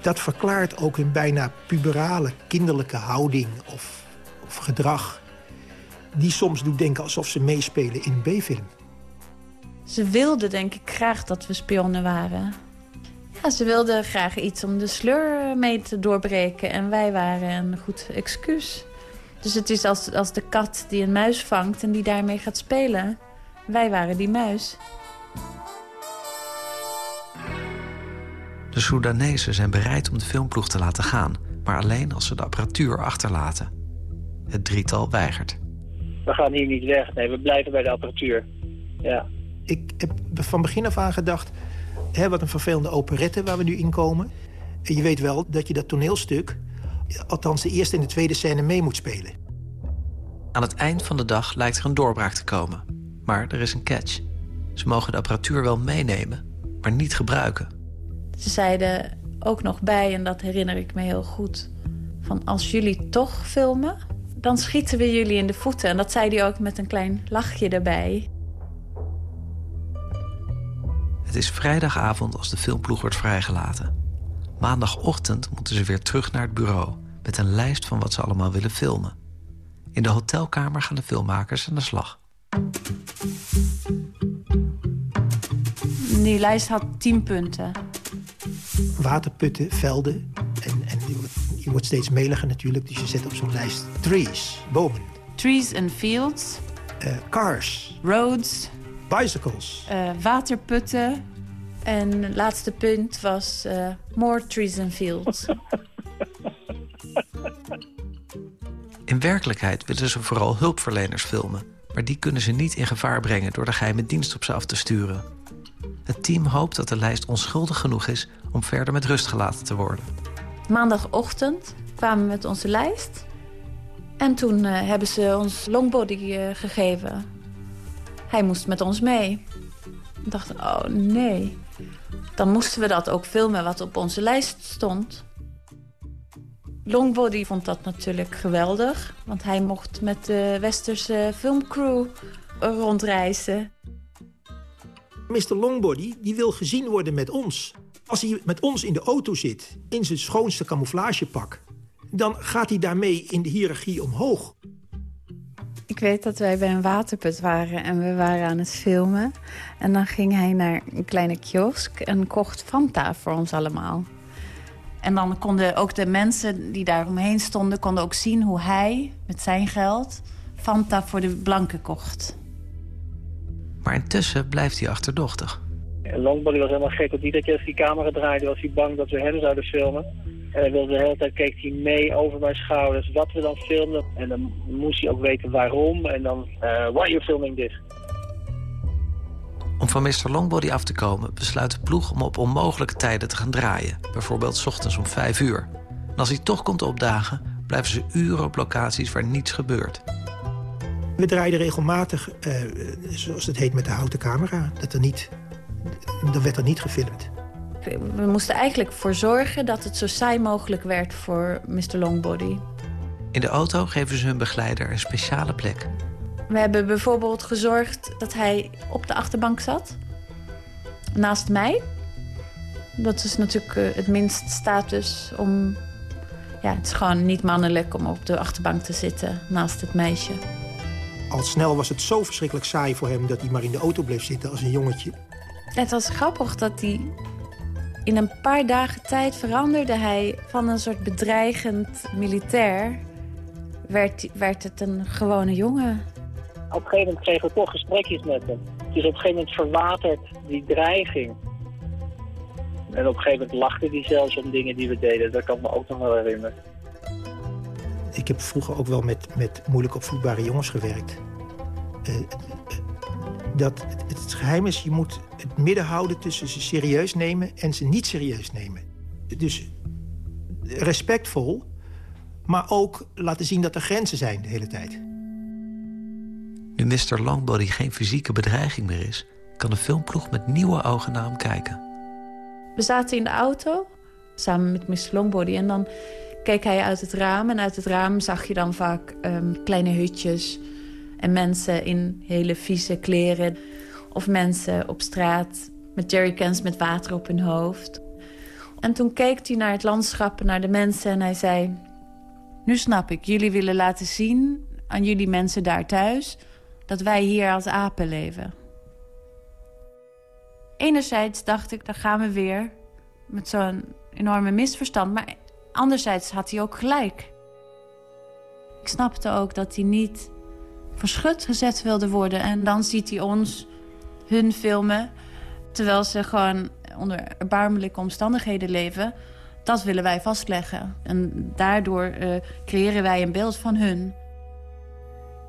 Dat verklaart ook hun bijna puberale, kinderlijke houding of, of gedrag... die soms doet denken alsof ze meespelen in een B-film. Ze wilden denk ik graag dat we spionnen waren. Ja, ze wilden graag iets om de sleur mee te doorbreken. En wij waren een goed excuus. Dus het is als, als de kat die een muis vangt en die daarmee gaat spelen. Wij waren die muis. De Soedanezen zijn bereid om de filmploeg te laten gaan... maar alleen als ze de apparatuur achterlaten. Het drietal weigert. We gaan hier niet weg. Nee, we blijven bij de apparatuur. Ja. Ik heb van begin af aan gedacht... Hè, wat een vervelende operette waar we nu in komen. En je weet wel dat je dat toneelstuk... althans de eerste en de tweede scène mee moet spelen. Aan het eind van de dag lijkt er een doorbraak te komen. Maar er is een catch. Ze mogen de apparatuur wel meenemen, maar niet gebruiken. Ze zeiden ook nog bij, en dat herinner ik me heel goed... van als jullie toch filmen, dan schieten we jullie in de voeten. En dat zei hij ook met een klein lachje erbij. Het is vrijdagavond als de filmploeg wordt vrijgelaten. Maandagochtend moeten ze weer terug naar het bureau... met een lijst van wat ze allemaal willen filmen. In de hotelkamer gaan de filmmakers aan de slag. Die lijst had tien punten. Waterputten, velden. En, en je, wordt, je wordt steeds meliger natuurlijk, dus je zet op zo'n lijst trees, bomen. Trees and fields. Uh, cars. Roads. Bicycles. Uh, waterputten. En het laatste punt was uh, more trees and fields. *laughs* In werkelijkheid willen ze vooral hulpverleners filmen. Maar die kunnen ze niet in gevaar brengen door de geheime dienst op ze af te sturen. Het team hoopt dat de lijst onschuldig genoeg is om verder met rust gelaten te worden. Maandagochtend kwamen we met onze lijst. En toen uh, hebben ze ons longbody uh, gegeven. Hij moest met ons mee. We dachten, oh nee. Dan moesten we dat ook filmen wat op onze lijst stond. Longbody vond dat natuurlijk geweldig. Want hij mocht met de westerse filmcrew rondreizen. Mr. Longbody die wil gezien worden met ons. Als hij met ons in de auto zit, in zijn schoonste camouflagepak... dan gaat hij daarmee in de hiërarchie omhoog. Ik weet dat wij bij een waterput waren en we waren aan het filmen. En dan ging hij naar een kleine kiosk en kocht Fanta voor ons allemaal. En dan konden ook de mensen die daar omheen stonden... konden ook zien hoe hij met zijn geld Fanta voor de blanken kocht. Maar intussen blijft hij achterdochtig. Longbody was helemaal gek, want iedere keer als die camera draaide... was hij bang dat we hem zouden filmen. En hij wilde de hele tijd keek hij mee over mijn schouders wat we dan filmden. En dan moest hij ook weten waarom. En dan, uh, why are you filming this? Om van Mr. Longbody af te komen besluit de ploeg om op onmogelijke tijden te gaan draaien. Bijvoorbeeld s ochtends om 5 uur. En als hij toch komt opdagen, blijven ze uren op locaties waar niets gebeurt. We draaiden regelmatig, uh, zoals het heet, met de houten camera. Dat er niet, dan werd er niet gefilmd. We moesten eigenlijk voor zorgen dat het zo saai mogelijk werd voor Mr. Longbody. In de auto geven ze hun begeleider een speciale plek. We hebben bijvoorbeeld gezorgd dat hij op de achterbank zat. Naast mij. Dat is natuurlijk het minst status om... Ja, het is gewoon niet mannelijk om op de achterbank te zitten naast het meisje. Al snel was het zo verschrikkelijk saai voor hem... dat hij maar in de auto bleef zitten als een jongetje. Het was grappig dat hij in een paar dagen tijd veranderde hij van een soort bedreigend militair... werd, werd het een gewone jongen. Op een gegeven moment kregen we toch gesprekjes met hem. Het is op een gegeven moment verwaterd, die dreiging. En op een gegeven moment lachte hij zelfs om dingen die we deden. Dat kan ik me ook nog wel herinneren. Ik heb vroeger ook wel met, met moeilijk opvoedbare jongens gewerkt. Uh, dat het, het geheim is, je moet het midden houden tussen ze serieus nemen en ze niet serieus nemen. Dus respectvol, maar ook laten zien dat er grenzen zijn de hele tijd. Nu Mr. Longbody geen fysieke bedreiging meer is... kan de filmploeg met nieuwe ogen naar hem kijken. We zaten in de auto, samen met Mr. Longbody... en dan keek hij uit het raam. En uit het raam zag je dan vaak um, kleine hutjes... en mensen in hele vieze kleren. Of mensen op straat met jerrycans met water op hun hoofd. En toen keek hij naar het landschap en naar de mensen en hij zei... Nu snap ik, jullie willen laten zien aan jullie mensen daar thuis... dat wij hier als apen leven. Enerzijds dacht ik, daar gaan we weer met zo'n enorme misverstand. Maar anderzijds had hij ook gelijk. Ik snapte ook dat hij niet verschut gezet wilde worden. En dan ziet hij ons, hun filmen... terwijl ze gewoon onder erbarmelijke omstandigheden leven... dat willen wij vastleggen. En daardoor uh, creëren wij een beeld van hun.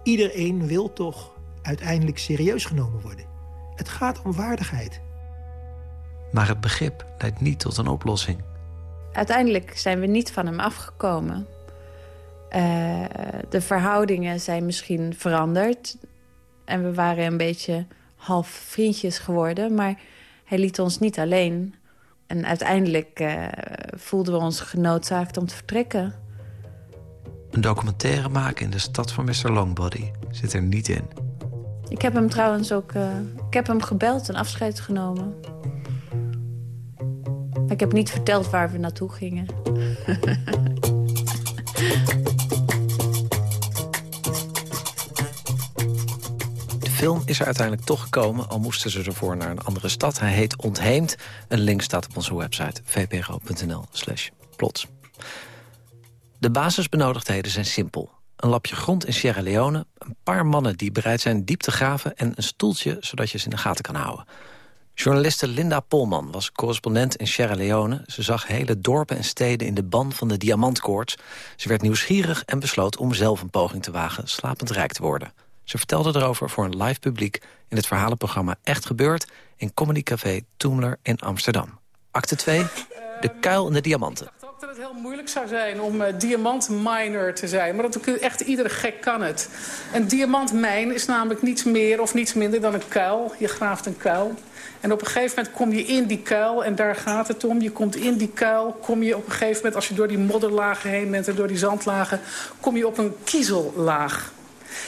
Iedereen wil toch uiteindelijk serieus genomen worden. Het gaat om waardigheid. Maar het begrip leidt niet tot een oplossing. Uiteindelijk zijn we niet van hem afgekomen. Uh, de verhoudingen zijn misschien veranderd. En we waren een beetje half vriendjes geworden. Maar hij liet ons niet alleen. En uiteindelijk uh, voelden we ons genoodzaakt om te vertrekken. Een documentaire maken in de stad van Mr. Longbody zit er niet in. Ik heb hem trouwens ook... Uh, ik heb hem gebeld en afscheid genomen. Ik heb niet verteld waar we naartoe gingen. *laughs* film is er uiteindelijk toch gekomen, al moesten ze ervoor naar een andere stad. Hij heet Ontheemd. Een link staat op onze website vpro.nl slash plots. De basisbenodigdheden zijn simpel. Een lapje grond in Sierra Leone, een paar mannen die bereid zijn diep te graven... en een stoeltje, zodat je ze in de gaten kan houden. Journaliste Linda Polman was correspondent in Sierra Leone. Ze zag hele dorpen en steden in de ban van de diamantkoorts. Ze werd nieuwsgierig en besloot om zelf een poging te wagen slapend rijk te worden. Ze vertelde erover voor een live publiek in het verhalenprogramma Echt Gebeurd... in Comedy Café Toemler in Amsterdam. Acte 2, de kuil in de diamanten dat het heel moeilijk zou zijn om uh, diamantminer te zijn. Maar dat echt iedere gek kan het. Een diamantmijn is namelijk niets meer of niets minder dan een kuil. Je graaft een kuil. En op een gegeven moment kom je in die kuil en daar gaat het om. Je komt in die kuil, kom je op een gegeven moment... als je door die modderlagen heen bent en door die zandlagen... kom je op een kiezellaag.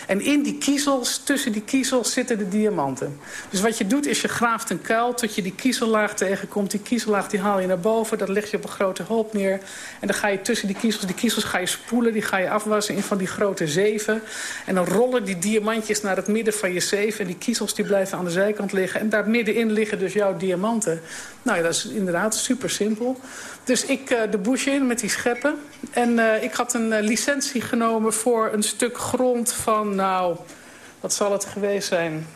En in die kiezels, tussen die kiezels zitten de diamanten. Dus wat je doet is je graaft een kuil tot je die kiezellaag tegenkomt. Die kiezellaag die haal je naar boven, dat leg je op een grote hoop neer. En dan ga je tussen die kiezels, die kiezels ga je spoelen, die ga je afwassen in van die grote zeven. En dan rollen die diamantjes naar het midden van je zeven. En die kiezels die blijven aan de zijkant liggen. En daar middenin liggen dus jouw diamanten. Nou ja, dat is inderdaad super simpel. Dus ik uh, de bush in met die scheppen. En uh, ik had een uh, licentie genomen voor een stuk grond van, nou, wat zal het geweest zijn?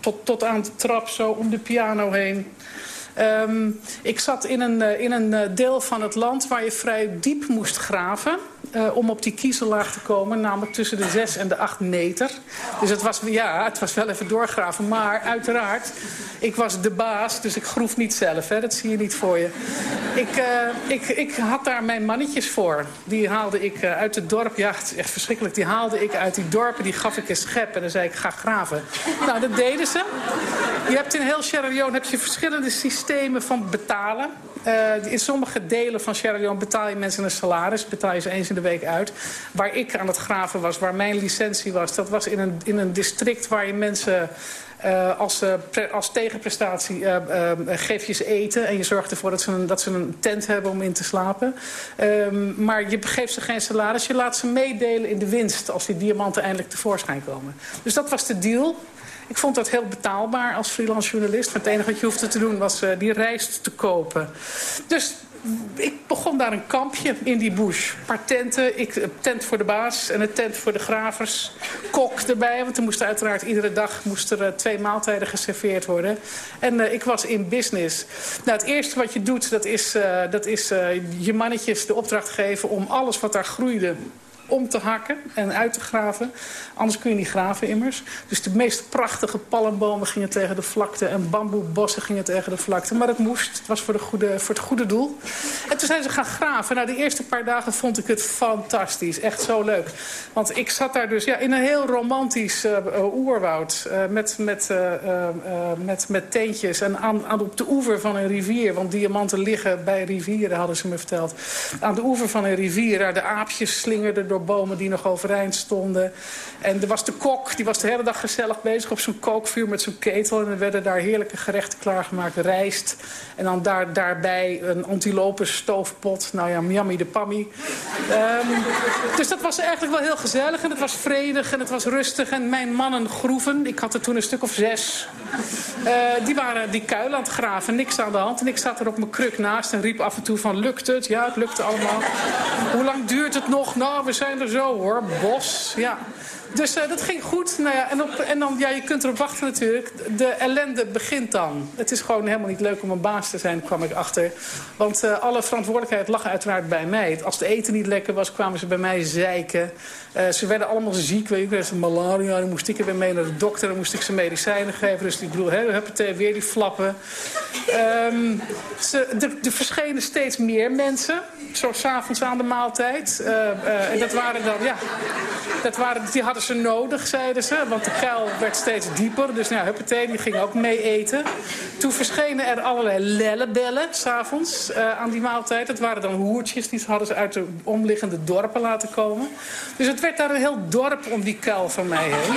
Tot, tot aan de trap, zo om de piano heen. Um, ik zat in een, in een deel van het land waar je vrij diep moest graven. Uh, om op die kiezellaag te komen, namelijk tussen de 6 en de 8 meter. Dus het was, ja, het was wel even doorgraven. Maar uiteraard, ik was de baas, dus ik groef niet zelf. Hè, dat zie je niet voor je. Ik, uh, ik, ik had daar mijn mannetjes voor. Die haalde ik uh, uit het dorp. Ja, het is echt verschrikkelijk. Die haalde ik uit die dorpen. Die gaf ik een schep en dan zei ik, ga graven. Nou, dat deden ze. Je hebt in heel Sierra heb je verschillende systemen van betalen. Uh, in sommige delen van Sierra Leone betaal je mensen een salaris. Betaal je ze eens in de week uit. Waar ik aan het graven was, waar mijn licentie was... dat was in een, in een district waar je mensen... Uh, als, uh, als tegenprestatie uh, geef je ze eten en je zorgt ervoor dat ze, een, dat ze een tent hebben om in te slapen. Ehm, maar je geeft ze geen salaris, je laat ze meedelen in de winst als die diamanten eindelijk tevoorschijn komen. Dus dat was de deal. Ik vond dat heel betaalbaar als freelance journalist. het enige wat je hoefde te doen was die rijst te kopen. Dus ik begon daar een kampje in die bush. Een paar tenten, ik, een tent voor de baas en een tent voor de gravers. Kok erbij, want er moest uiteraard iedere dag moest er, uh, twee maaltijden geserveerd worden. En ik was in business. Nou, het eerste wat je doet, dat is, dat is je mannetjes de opdracht geven... om alles wat daar groeide om te hakken en uit te graven. Anders kun je niet graven immers. Dus de meest prachtige palmbomen gingen tegen de vlakte... en bamboebossen gingen tegen de vlakte. Maar het moest. Het was voor, de goede, voor het goede doel. En toen zijn ze gaan graven. Nou, de eerste paar dagen vond ik het fantastisch. Echt zo leuk. Want ik zat daar dus ja, in een heel romantisch uh, oerwoud. Uh, met, met, met, met teentjes. En aan, aan, op de oever van een rivier. Want diamanten liggen bij rivieren, hadden ze me verteld. Aan de oever van een rivier. Daar de aapjes slingerden door bomen die nog overeind stonden. En er was de kok, die was de hele dag gezellig bezig op zo'n kookvuur met zo'n ketel. En er werden daar heerlijke gerechten klaargemaakt, rijst. En dan daar, daarbij een antilope stoofpot. Nou ja, miami de pammy. Um, dus dat was eigenlijk wel heel gezellig. En het was vredig en het was rustig. En mijn mannen groeven, ik had er toen een stuk of zes. Uh, die waren die kuil aan het graven, niks aan de hand. En ik zat er op mijn kruk naast en riep af en toe van... lukt het? Ja, het lukte allemaal. Hoe lang duurt het nog? Nou, we zijn er zo hoor. Bos, ja. Dus uh, dat ging goed. Nou ja, en, op, en dan, ja, je kunt erop wachten natuurlijk. De ellende begint dan. Het is gewoon helemaal niet leuk om een baas te zijn, kwam ik achter. Want uh, alle verantwoordelijkheid lag uiteraard bij mij. Als het eten niet lekker was, kwamen ze bij mij zeiken. Uh, ze werden allemaal ziek. Weet je, ik malaria, dan moest ik er mee naar de dokter. Dan moest ik ze medicijnen geven. Dus ik bedoel, huppatee, weer die flappen. Um, ze, er, er verschenen steeds meer mensen. Zo s'avonds aan de maaltijd. en dat waren dan, ja... Dat waren, die hadden ze nodig, zeiden ze. Want de kuil werd steeds dieper. Dus nou, huppatee, die ging ook mee eten. Toen verschenen er allerlei lellebellen, s'avonds, uh, aan die maaltijd. Dat waren dan hoertjes, die hadden ze uit de omliggende dorpen laten komen. Dus het werd daar een heel dorp om die kuil van mij heen.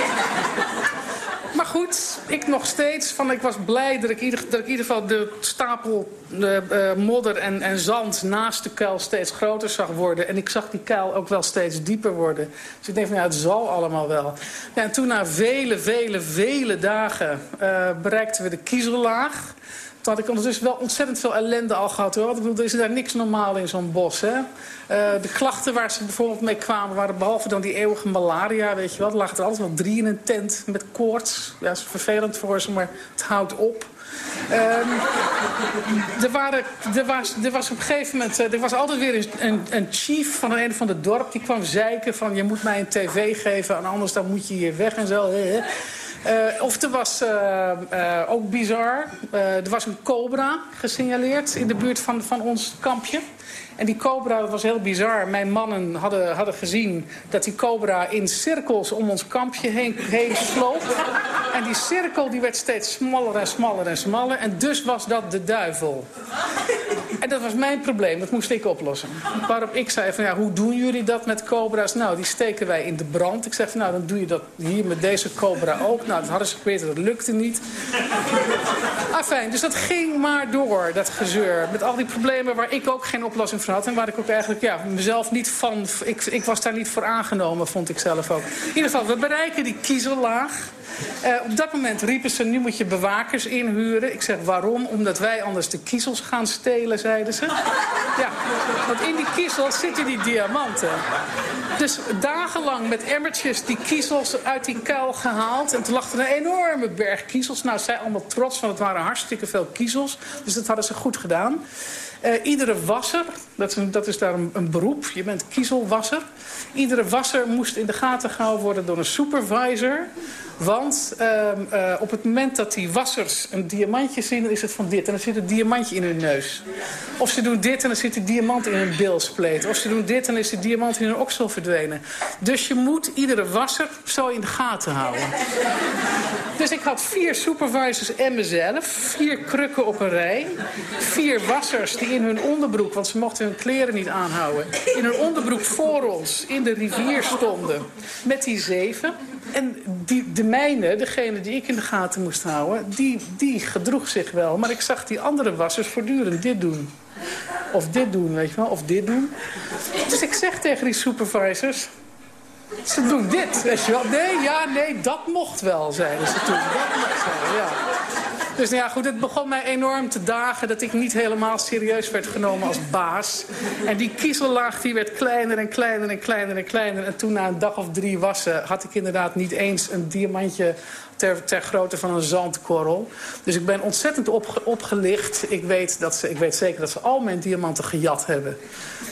Goed, ik nog steeds. Van, ik was blij dat ik, ieder, dat ik in ieder geval de stapel de, uh, modder en, en zand naast de kuil steeds groter zag worden. En ik zag die kuil ook wel steeds dieper worden. Dus ik denk van ja, het zal allemaal wel. En toen na vele, vele, vele dagen uh, bereikten we de kiezellaag. Toen had ik ondertussen wel ontzettend veel ellende al gehad. Hoor. Ik bedoel, er is daar niks normaal in zo'n bos. Hè? Uh, de klachten waar ze bijvoorbeeld mee kwamen... waren behalve dan die eeuwige malaria, weet je wel... er lagen er altijd wel drie in een tent met koorts. Ja, dat is vervelend voor ze, maar het houdt op. Um, er, waren, er, was, er was op een gegeven moment... Er was altijd weer een, een chief van een, van de dorp... die kwam zeiken van... je moet mij een tv geven... en anders dan moet je hier weg en zo. Uh, of er was uh, uh, ook bizar. er was een cobra gesignaleerd in de buurt van, van ons kampje. En die cobra, dat was heel bizar. Mijn mannen hadden, hadden gezien dat die cobra in cirkels om ons kampje heen, heen sloop. En die cirkel die werd steeds smaller en smaller en smaller. En dus was dat de duivel. En dat was mijn probleem, dat moest ik oplossen. Waarop ik zei van ja, hoe doen jullie dat met cobra's? Nou, die steken wij in de brand. Ik zeg van nou, dan doe je dat hier met deze cobra ook. Nou, dat hadden ze geprobeerd, dat lukte niet. Ah, fijn, dus dat ging maar door, dat gezeur. Met al die problemen waar ik ook geen oplossing voor En waar ik ook eigenlijk ja, mezelf niet van... Ik, ik was daar niet voor aangenomen, vond ik zelf ook. In ieder geval, we bereiken die kiezellaag. Uh, op dat moment riepen ze, nu moet je bewakers inhuren. Ik zeg, waarom? Omdat wij anders de kiezels gaan stelen, zeiden ze. Ja, want in die kiezels zitten die diamanten. Dus dagenlang met emmertjes die kiezels uit die kuil gehaald. En toen lag er een enorme berg kiezels. Nou, zij allemaal trots, want het waren hartstikke veel kiezels. Dus dat hadden ze goed gedaan. Uh, iedere wasser, dat is, dat is daar een, een, beroep, je bent kiezelwasser. Iedere wasser moest in de gaten gehouden worden door een supervisor. Want ehm, eh, op het moment dat die wassers een diamantje zien, dan is het van dit. En dan zit een diamantje in hun neus. Of ze doen dit en dan zit een diamant in hun bilspleet. Of ze doen dit en dan is de diamant in hun oksel verdwenen. Dus je moet iedere wasser zo in de gaten houden. Dus ik had vier supervisors en mezelf. Vier krukken op een rij. Vier wassers die in hun onderbroek, want ze mochten hun kleren niet aanhouden... in hun onderbroek voor ons in de rivier stonden. Met die zeven. En die, de mijne, degene die ik in de gaten moest houden, die, die gedroeg zich wel. Maar ik zag die andere wassers voortdurend dit doen. Of dit doen, weet je wel, of dit doen. Dus ik zeg tegen die supervisors... Ze doen dit, weet je wel. Nee, ja, nee, dat mocht wel, zeiden ze toen. Dat mocht wel, ja. Dus nou ja, goed, het begon mij enorm te dagen... dat ik niet helemaal serieus werd genomen als baas. En die kiezellaag die werd kleiner en kleiner en kleiner en kleiner. En toen na een dag of drie wassen... had ik inderdaad niet eens een diamantje ter, grootte van een zandkorrel. Dus ik ben ontzettend opgelicht. Ik weet, dat ze, ik weet zeker dat ze al mijn diamanten gejat hebben.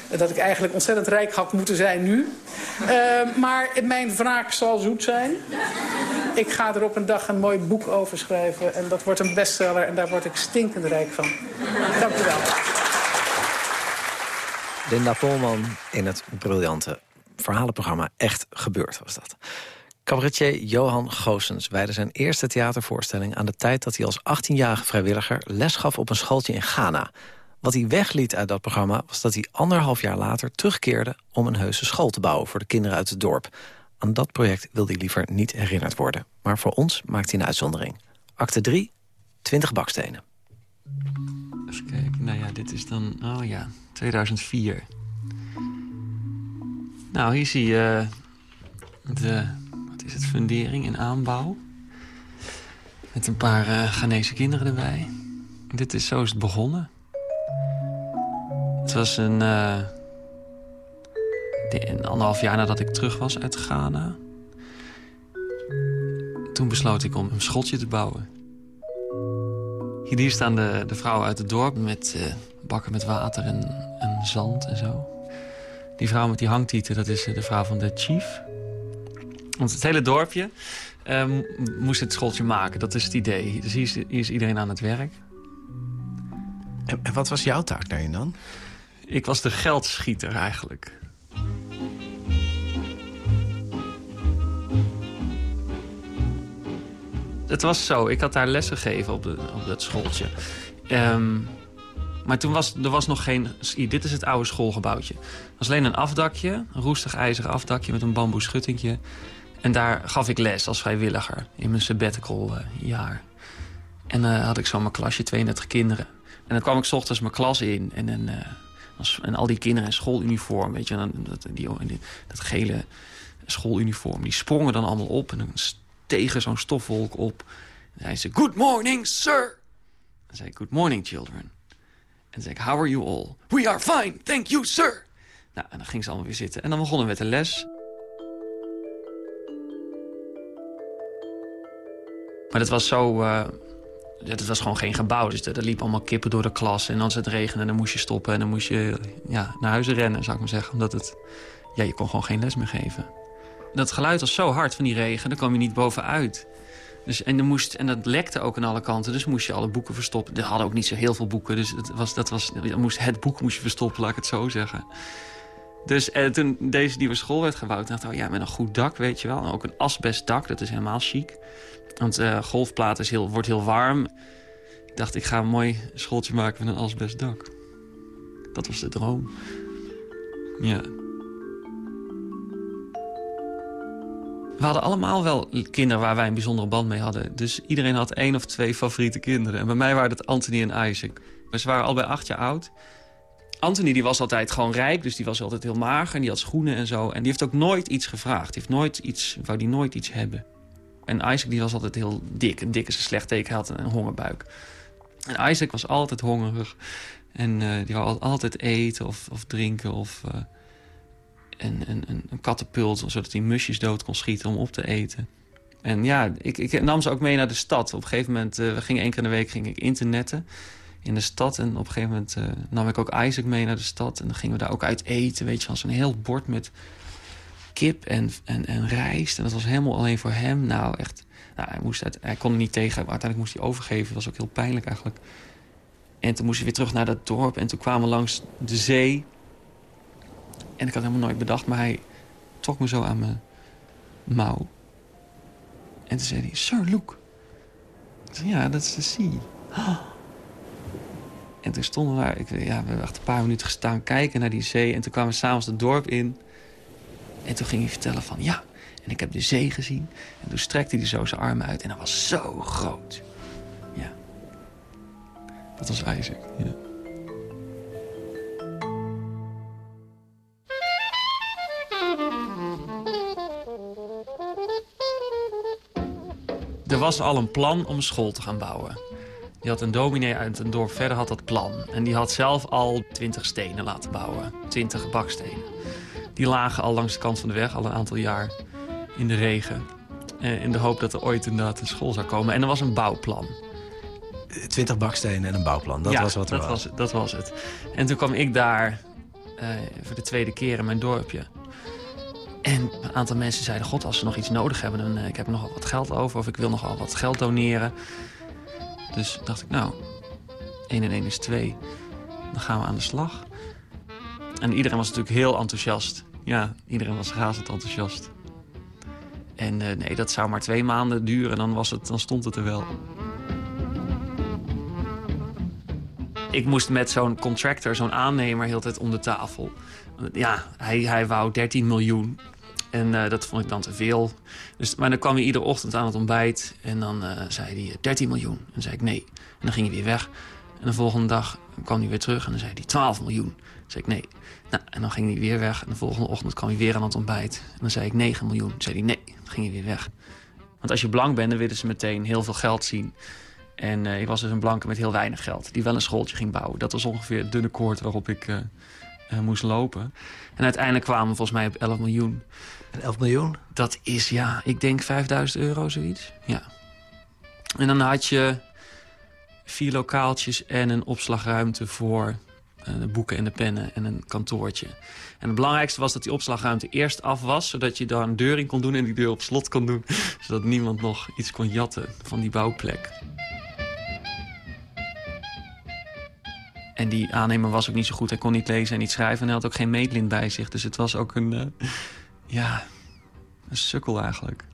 Dat ik eigenlijk ontzettend rijk had moeten zijn nu. Uh, maar mijn wraak zal zoet zijn. Ik ga er op een dag een mooi boek over schrijven. En dat wordt een bestseller en daar word ik stinkend rijk van. Dank u wel. Linda Polman in het briljante verhalenprogramma Echt Gebeurd was dat. Cabaretier Johan Goossens wijde zijn eerste theatervoorstelling... aan de tijd dat hij als 18-jarige vrijwilliger les gaf op een schooltje in Ghana. Wat hij wegliet uit dat programma was dat hij anderhalf jaar later terugkeerde... om een heuse school te bouwen voor de kinderen uit het dorp. Aan dat project wilde hij liever niet herinnerd worden. Maar voor ons maakt hij een uitzondering. Acte 3, 20 bakstenen. Even kijken, nou ja, dit is dan... Oh ja, 2004. Nou, hier zie je de is het fundering en aanbouw. Met een paar uh, Ghanese kinderen erbij. Dit is, zo is het begonnen. Het was een, uh, een anderhalf jaar nadat ik terug was uit Ghana. Toen besloot ik om een schotje te bouwen. Hier staan de, de vrouwen uit het dorp met uh, bakken met water en, en zand en zo. Die vrouw met die hangtieten, dat is de vrouw van de chief. Want het hele dorpje um, moest het schooltje maken. Dat is het idee. Dus hier is, hier is iedereen aan het werk. En, en, wat was jouw taak daarin dan? Ik was de geldschieter eigenlijk. Het was zo, ik had daar lessen gegeven op, de, op dat schooltje. Um, maar toen was er was nog geen... Dit is het oude schoolgebouwtje. Er was alleen een afdakje, een roestig ijzeren afdakje... met een bamboe schuttingje. En daar gaf ik les als vrijwilliger in mijn sabbatical uh, jaar. En uh, had ik zo mijn klasje, 32 kinderen. En dan kwam ik s ochtends mijn klas in. En, en, uh, en al die kinderen in schooluniform, weet je. Dat, die, dat gele schooluniform, die sprongen dan allemaal op. En dan tegen zo'n stofwolk op. En hij zei, good morning, sir. En zei good morning, children. En zei ik, how are you all? We are fine, thank you, sir. Nou, en dan ging ze allemaal weer zitten. En dan begonnen we met de les. Maar dat was zo... Uh, het was gewoon geen gebouw. Dus er, liep allemaal kippen door de klas. En als het regende, dan moest je stoppen. En dan moest je ja, naar huis rennen, zou ik maar zeggen. Omdat het... Ja, je kon gewoon geen les meer geven. Dat geluid was zo hard van die regen, daar kwam je niet bovenuit. Dus, en, er moest, en dat lekte ook aan alle kanten, dus moest je alle boeken verstoppen. Er hadden ook niet zo heel veel boeken, dus het, was, dat was, moest, het boek moest je verstoppen, laat ik het zo zeggen. Dus en toen deze nieuwe school werd gebouwd, dacht ik, oh ja, met een goed dak, weet je wel. En ook een asbestdak, dat is helemaal chic. Want uh, golfplaat is heel, wordt heel warm. Ik dacht, ik ga een mooi schooltje maken met een asbestdak. Dat was de droom. Ja. We hadden allemaal wel kinderen waar wij een bijzondere band mee hadden. Dus iedereen had één of twee favoriete kinderen. En bij mij waren het Anthony en Isaac. Ze waren bij acht jaar oud. Anthony die was altijd gewoon rijk, dus die was altijd heel mager. En die had schoenen en zo. En die heeft ook nooit iets gevraagd. Die heeft nooit iets, wou die nooit iets hebben. En Isaac die was altijd heel dik. Dik is een slecht teken, had een hongerbuik. En Isaac was altijd hongerig. En uh, die wou altijd eten of, of drinken of... Uh, een, een, een kattenpult, zodat hij musjes dood kon schieten om op te eten. En ja, ik, ik nam ze ook mee naar de stad. Op een gegeven moment, uh, we gingen één keer in de week ging ik internetten in de stad. En op een gegeven moment nam ik ook Isaac mee naar de stad. En dan gingen we daar ook uit eten, weet je, als een heel bord met kip en, en, en rijst. En dat was helemaal alleen voor hem. Nou, echt. Nou, hij, moest hij kon er niet tegen. Maar uiteindelijk moest hij overgeven. Dat was ook heel pijnlijk eigenlijk. En toen moest hij weer terug naar dat dorp. En toen kwamen we langs de zee. En ik had helemaal nooit bedacht. Maar hij trok me zo aan mijn mouw. En toen zei hij, Sir, look. Ja, dat is de sea. *gasps* En toen stonden we ja, we hebben echt een paar minuten gestaan kijken naar die zee. En toen kwamen we s'avonds het dorp in. En toen ging hij vertellen van, ja, en ik heb de zee gezien. En toen strekte hij zo zijn armen uit en dat was zo groot. Ja. Dat was Isaac, ja. Er was al een plan om school te gaan bouwen. Die had een dominee uit een dorp verder had dat plan. En die had zelf al twintig stenen laten bouwen. Twintig bakstenen. Die lagen al langs de kant van de weg al een aantal jaar in de regen. Eh, in de hoop dat er ooit inderdaad een school zou komen. En er was een bouwplan. Twintig bakstenen en een bouwplan, dat ja, was wat er dat was. was. Dat was het. En toen kwam ik daar eh, voor de tweede keer in mijn dorpje. En een aantal mensen zeiden, god, als ze nog iets nodig hebben... dan eh, ik heb nog wel wat geld over of ik wil nog wel wat geld doneren. Dus dacht ik, nou, 1 en 1 is 2. Dan gaan we aan de slag. En iedereen was natuurlijk heel enthousiast. Ja, iedereen was razend enthousiast. En eh, nee, dat zou maar twee maanden duren, dan, was het, dan stond het er wel. Ik moest met zo'n contractor, zo'n aannemer, heel de tijd om de tafel. Ja, hij, hij wou 13 miljoen. En eh, dat vond ik dan te veel. Dus, maar dan kwam hij iedere ochtend aan het ontbijt. En dan eh, zei hij 13 miljoen. En dan zei ik nee. En dan ging hij weer weg. En de volgende dag kwam hij weer terug. En dan zei hij 12 miljoen. Dan zei ik nee. Nou, en dan ging hij weer weg. En de volgende ochtend kwam hij weer aan het ontbijt. En dan zei ik 9 miljoen. Dan zei hij nee. Dan ging hij weer weg. Want als je blank bent, dan willen ze meteen heel veel geld zien. En uh, ik was dus een blanke met heel weinig geld. Die wel een schooltje ging bouwen. Dat was ongeveer het dunne koord waarop ik uh, uh, moest lopen. En uiteindelijk kwamen we volgens mij op 11 miljoen. En 11 miljoen? Dat is, ja, ik denk 5000 euro zoiets. Ja. En dan had je vier lokaaltjes en een opslagruimte voor de boeken en de pennen en een kantoortje. En het belangrijkste was dat die opslagruimte eerst af was... zodat je daar een deur in kon doen en die deur op slot kon doen. *laughs* zodat niemand nog iets kon jatten van die bouwplek. En die aannemer was ook niet zo goed. Hij kon niet lezen en niet schrijven. En hij had ook geen meetlint bij zich. Dus het was ook een... Uh, ja, een sukkel eigenlijk.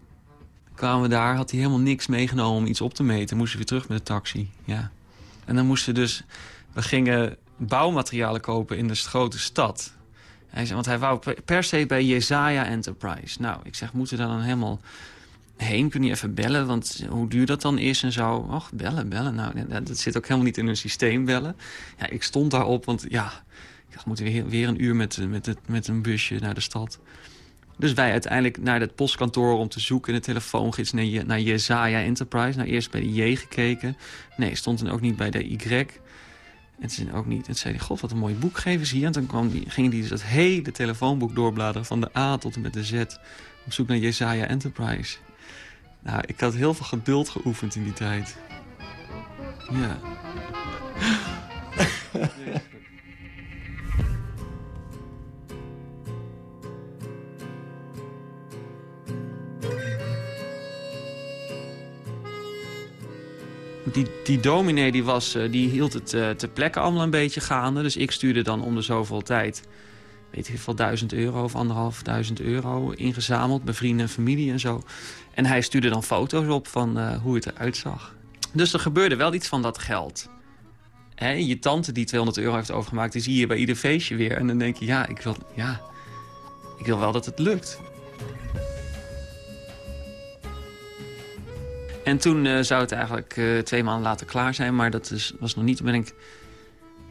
Kwamen we daar, had hij helemaal niks meegenomen om iets op te meten. Moesten we weer terug met de taxi. Ja. En dan moesten dus... We gingen bouwmaterialen kopen in de grote stad. Hij zei, want hij wou per se bij Jezaja Enterprise. Nou, ik zeg, moeten we daar dan helemaal heen? Kun je even bellen? Want hoe duur dat dan is en zo. Och, bellen, bellen. Nou, dat zit ook helemaal niet in hun systeem, bellen. Ja, ik stond daarop, want ja... Ik dacht, moeten we weer, weer een uur met, met, het, met een busje naar de stad. Dus wij uiteindelijk naar het postkantoor om te zoeken... in de telefoongids naar, naar Jezaja Enterprise. Nou, eerst bij de J gekeken. Nee, stond dan ook niet bij de Y... En toen ook niet. En zei hij, god, wat een mooi boek geven ze hier. En toen kwam die, ging hij dus dat hele telefoonboek doorbladeren... van de A tot en met de Z. Op zoek naar Jesaja Enterprise. Nou, ik had heel veel geduld geoefend in die tijd. Ja. *laughs* Die, die dominee die was, uh, die hield het uh, ter plekke allemaal een beetje gaande. Dus ik stuurde dan om de zoveel tijd, weet ik veel, duizend euro of anderhalf duizend euro ingezameld. Bij vrienden en familie en zo. En hij stuurde dan foto's op van uh, hoe het eruit zag. Dus er gebeurde wel iets van dat geld. Hè, je tante die 200 euro heeft overgemaakt, die zie je bij ieder feestje weer. En dan denk je, ja, ik wil, ja, ik wil wel dat het lukt. En toen uh, zou het eigenlijk uh, twee maanden later klaar zijn. Maar dat is, was nog niet. Toen ben ik,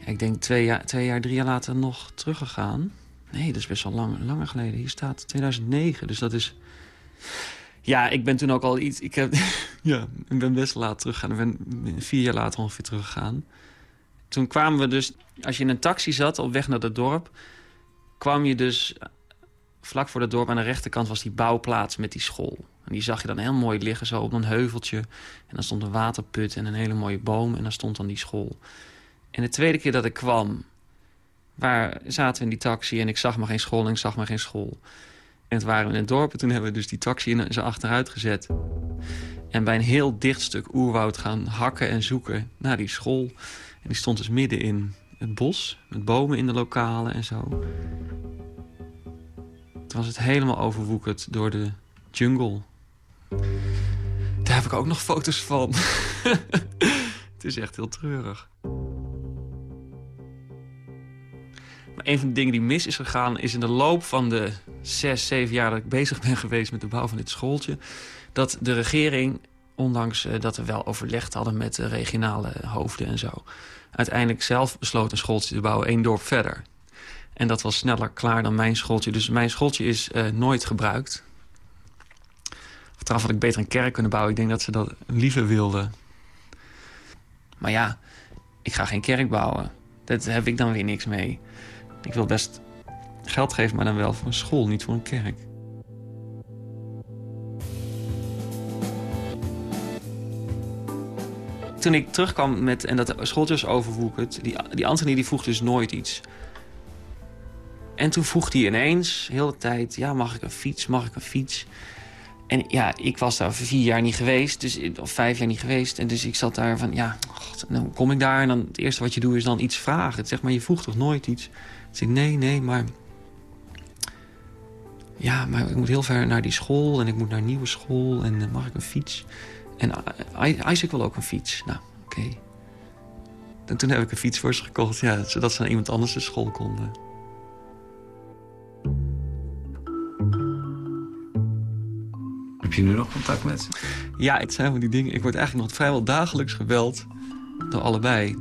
ik denk twee jaar, jaar, drie jaar later nog teruggegaan. Nee, dat is best wel lang, langer geleden. Hier staat 2009, dus dat is... Ja, ik ben toen ook al iets... Ik, heb, *laughs* ja, ben best laat teruggegaan. Ik ben vier jaar later ongeveer teruggegaan. Toen kwamen we dus... Als je in een taxi zat op weg naar het dorp... kwam je dus vlak voor het dorp aan de rechterkant was die bouwplaats met die school. En die zag je dan heel mooi liggen zo op een heuveltje. En dan stond een waterput en een hele mooie boom. En daar stond dan die school. En de tweede keer dat ik kwam... Waar zaten we in die taxi en ik zag maar geen school en ik zag maar geen school. En toen waren we in het dorp en toen hebben we dus die taxi in zijn achteruit gezet. En bij een heel dicht stuk oerwoud gaan hakken en zoeken naar die school. En die stond dus midden in het bos, met bomen in de lokalen en zo. Toen was het helemaal overwoekerd door de jungle. Daar heb ik ook nog foto's van. *laughs* het is echt heel treurig. Maar een van de dingen die mis is gegaan... is in de loop van de zes, zeven jaar dat ik bezig ben geweest... met de bouw van dit schooltje... dat de regering, ondanks eh, dat we wel overlegd hadden... met de regionale hoofden en zo... uiteindelijk zelf besloot een schooltje te bouwen één dorp verder. En dat was sneller klaar dan mijn schooltje. Dus mijn schooltje is uh, nooit gebruikt. Achteraf had ik beter een kerk kunnen bouwen. Ik denk dat ze dat liever wilden. Maar ja, ik ga geen kerk bouwen. Daar heb ik dan weer niks mee. Ik wil best geld geven, maar dan wel voor een school, niet voor een kerk. Toen ik terugkwam met, en dat schooltje was overwoekerd... die, die Anthony die vroeg dus nooit iets. En toen vroeg hij ineens, heel de tijd... ja, mag ik een fiets, mag ik een fiets? En ja, ik was daar vier jaar niet geweest, dus, of vijf jaar niet geweest. En dus ik zat daar van, ja, nou kom ik daar... en dan het eerste wat je doet is dan iets vragen. Zeg maar, je vroeg toch nooit iets? Ik nee, nee, maar... Ja, maar ik moet heel ver naar die school en ik moet naar een nieuwe school en uh, mag ik een fiets? En uh, Isaac wil ook een fiets. Nou, oké. Okay. En toen heb ik een fiets voor ze gekocht, ja, zodat ze naar iemand anders de school konden. Heb je nu nog contact met ze? Ja, het zijn van die dingen. Ik word eigenlijk nog vrijwel dagelijks gebeld door allebei.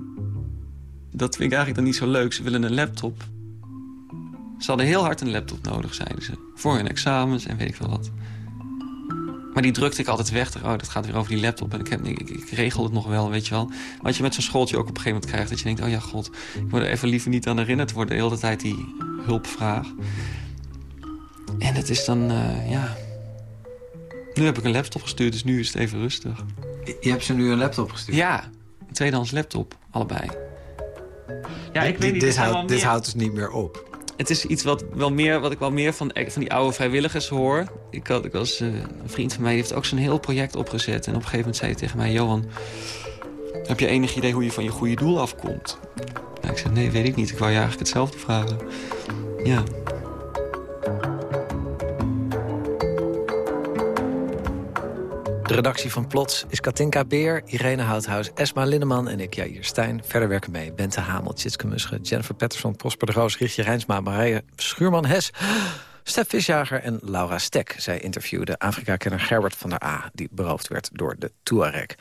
Dat vind ik eigenlijk dan niet zo leuk. Ze willen een laptop. Ze hadden heel hard een laptop nodig, zeiden ze. Voor hun examens en weet ik veel wat. Maar die drukte ik altijd weg. Oh, dat gaat weer over die laptop. En ik, heb, ik, ik regel het nog wel, weet je wel. Wat je met zo'n schooltje ook op een gegeven moment krijgt... dat je denkt, oh ja, god, ik moet er even liever niet aan herinnerd worden... de hele tijd die hulpvraag. En het is dan, uh, ja... Nu heb ik een laptop gestuurd, dus nu is het even rustig. Je hebt ze nu een laptop gestuurd? Ja, een tweedehands laptop, allebei. Ja, ik dit, weet niet, dit, houdt, dit houdt dus niet meer op het is iets wat, wel meer, wat ik wel meer van, van die oude vrijwilligers hoor. Ik, had, ik was, uh, een vriend van mij die heeft ook zo'n heel project opgezet. En op een gegeven moment zei hij tegen mij... Johan, heb je enig idee hoe je van je goede doel afkomt? Nou, ik zei, nee, weet ik niet. Ik wou je eigenlijk hetzelfde vragen. Ja. De redactie van Plots is Katinka Beer, Irene Houthuis, Esma Linneman en ik, Jair Stijn. Verder werken mee Bente Hamel, Tjitske Musche, Jennifer Patterson, Prosper de Roos, Richtje Rijnsma, Marije Schuurman-Hes... Stef Visjager en Laura Stek. Zij interviewde Afrika-kenner Gerbert van der A... die beroofd werd door de Tuareg.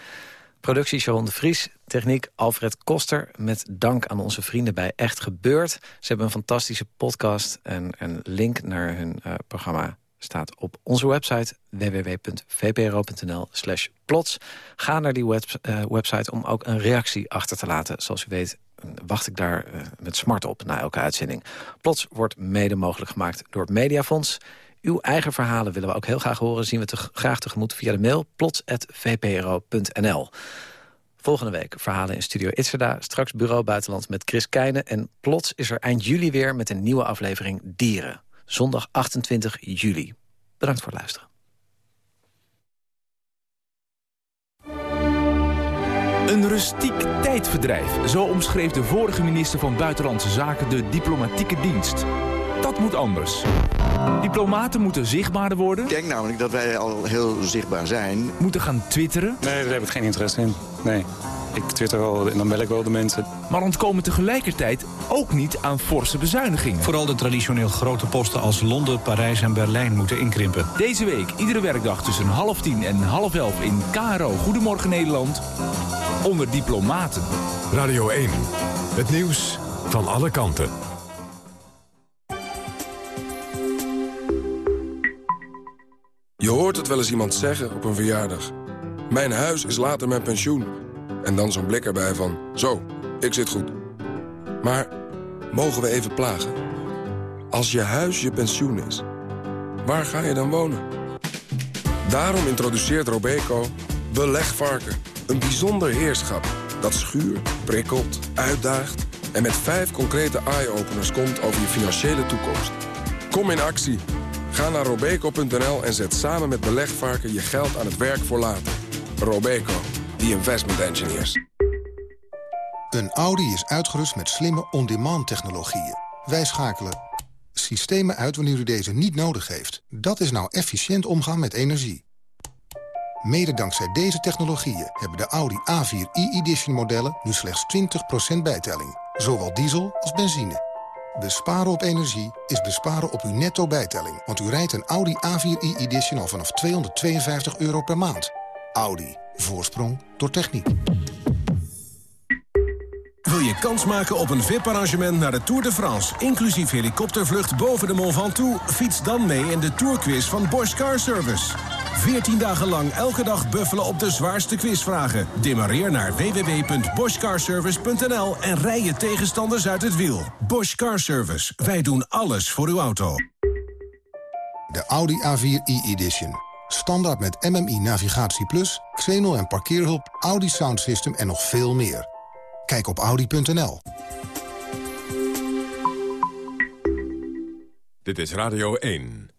Productie Sharon de Vries, techniek Alfred Koster... met dank aan onze vrienden bij Echt Gebeurd. Ze hebben een fantastische podcast en een link naar hun uh, programma staat op onze website www.vpro.nl plots. Ga naar die web, uh, website om ook een reactie achter te laten. Zoals u weet wacht ik daar uh, met smart op na elke uitzending. Plots wordt mede mogelijk gemaakt door het Mediafonds. Uw eigen verhalen willen we ook heel graag horen. Zien we te, graag tegemoet via de mail plots.vpro.nl. Volgende week verhalen in Studio Itzerda. Straks Bureau Buitenland met Chris Keijnen. En plots is er eind juli weer met een nieuwe aflevering Dieren zondag 28 juli. Bedankt voor het luisteren. Een rustiek tijdverdrijf, zo omschreef de vorige minister van Buitenlandse Zaken de diplomatieke dienst. Dat moet anders. Diplomaten moeten zichtbaarder worden. Ik denk namelijk dat wij al heel zichtbaar zijn. Moeten gaan twitteren. Nee, daar heb ik geen interesse in. Nee. Ik twitter wel en dan bel ik wel de mensen. Maar ontkomen tegelijkertijd ook niet aan forse bezuinigingen. Vooral de traditioneel grote posten als Londen, Parijs en Berlijn moeten inkrimpen. Deze week, iedere werkdag tussen half tien en half elf in KRO Goedemorgen Nederland. Onder diplomaten. Radio 1. Het nieuws van alle kanten. Je hoort het wel eens iemand zeggen op een verjaardag. Mijn huis is later mijn pensioen. En dan zo'n blik erbij van, zo, ik zit goed. Maar mogen we even plagen? Als je huis je pensioen is, waar ga je dan wonen? Daarom introduceert Robeco Belegvarken. Een bijzonder heerschap dat schuurt, prikkelt, uitdaagt... en met vijf concrete eye-openers komt over je financiële toekomst. Kom in actie Ga naar robeco.nl en zet samen met belegvarken je geld aan het werk voor later. Robeco, the investment engineers. Een Audi is uitgerust met slimme on-demand technologieën. Wij schakelen systemen uit wanneer u deze niet nodig heeft. Dat is nou efficiënt omgaan met energie. Mede dankzij deze technologieën hebben de Audi A4 e-edition modellen nu slechts 20% bijtelling. Zowel diesel als benzine. Besparen op energie is besparen op uw netto bijtelling. Want u rijdt een Audi A4 e-edition al vanaf 252 euro per maand. Audi. Voorsprong door techniek. Wil je kans maken op een VIP-arrangement naar de Tour de France... inclusief helikoptervlucht boven de Mont Ventoux? Fiets dan mee in de Tourquiz van Bosch Car Service. 14 dagen lang elke dag buffelen op de zwaarste quizvragen. Demareer naar www.boschcarservice.nl en rij je tegenstanders uit het wiel. Bosch Car Service. Wij doen alles voor uw auto. De Audi A4 e-edition. Standaard met MMI Navigatie Plus, Xenol en parkeerhulp, Audi Sound System en nog veel meer. Kijk op audi.nl. Dit is Radio 1.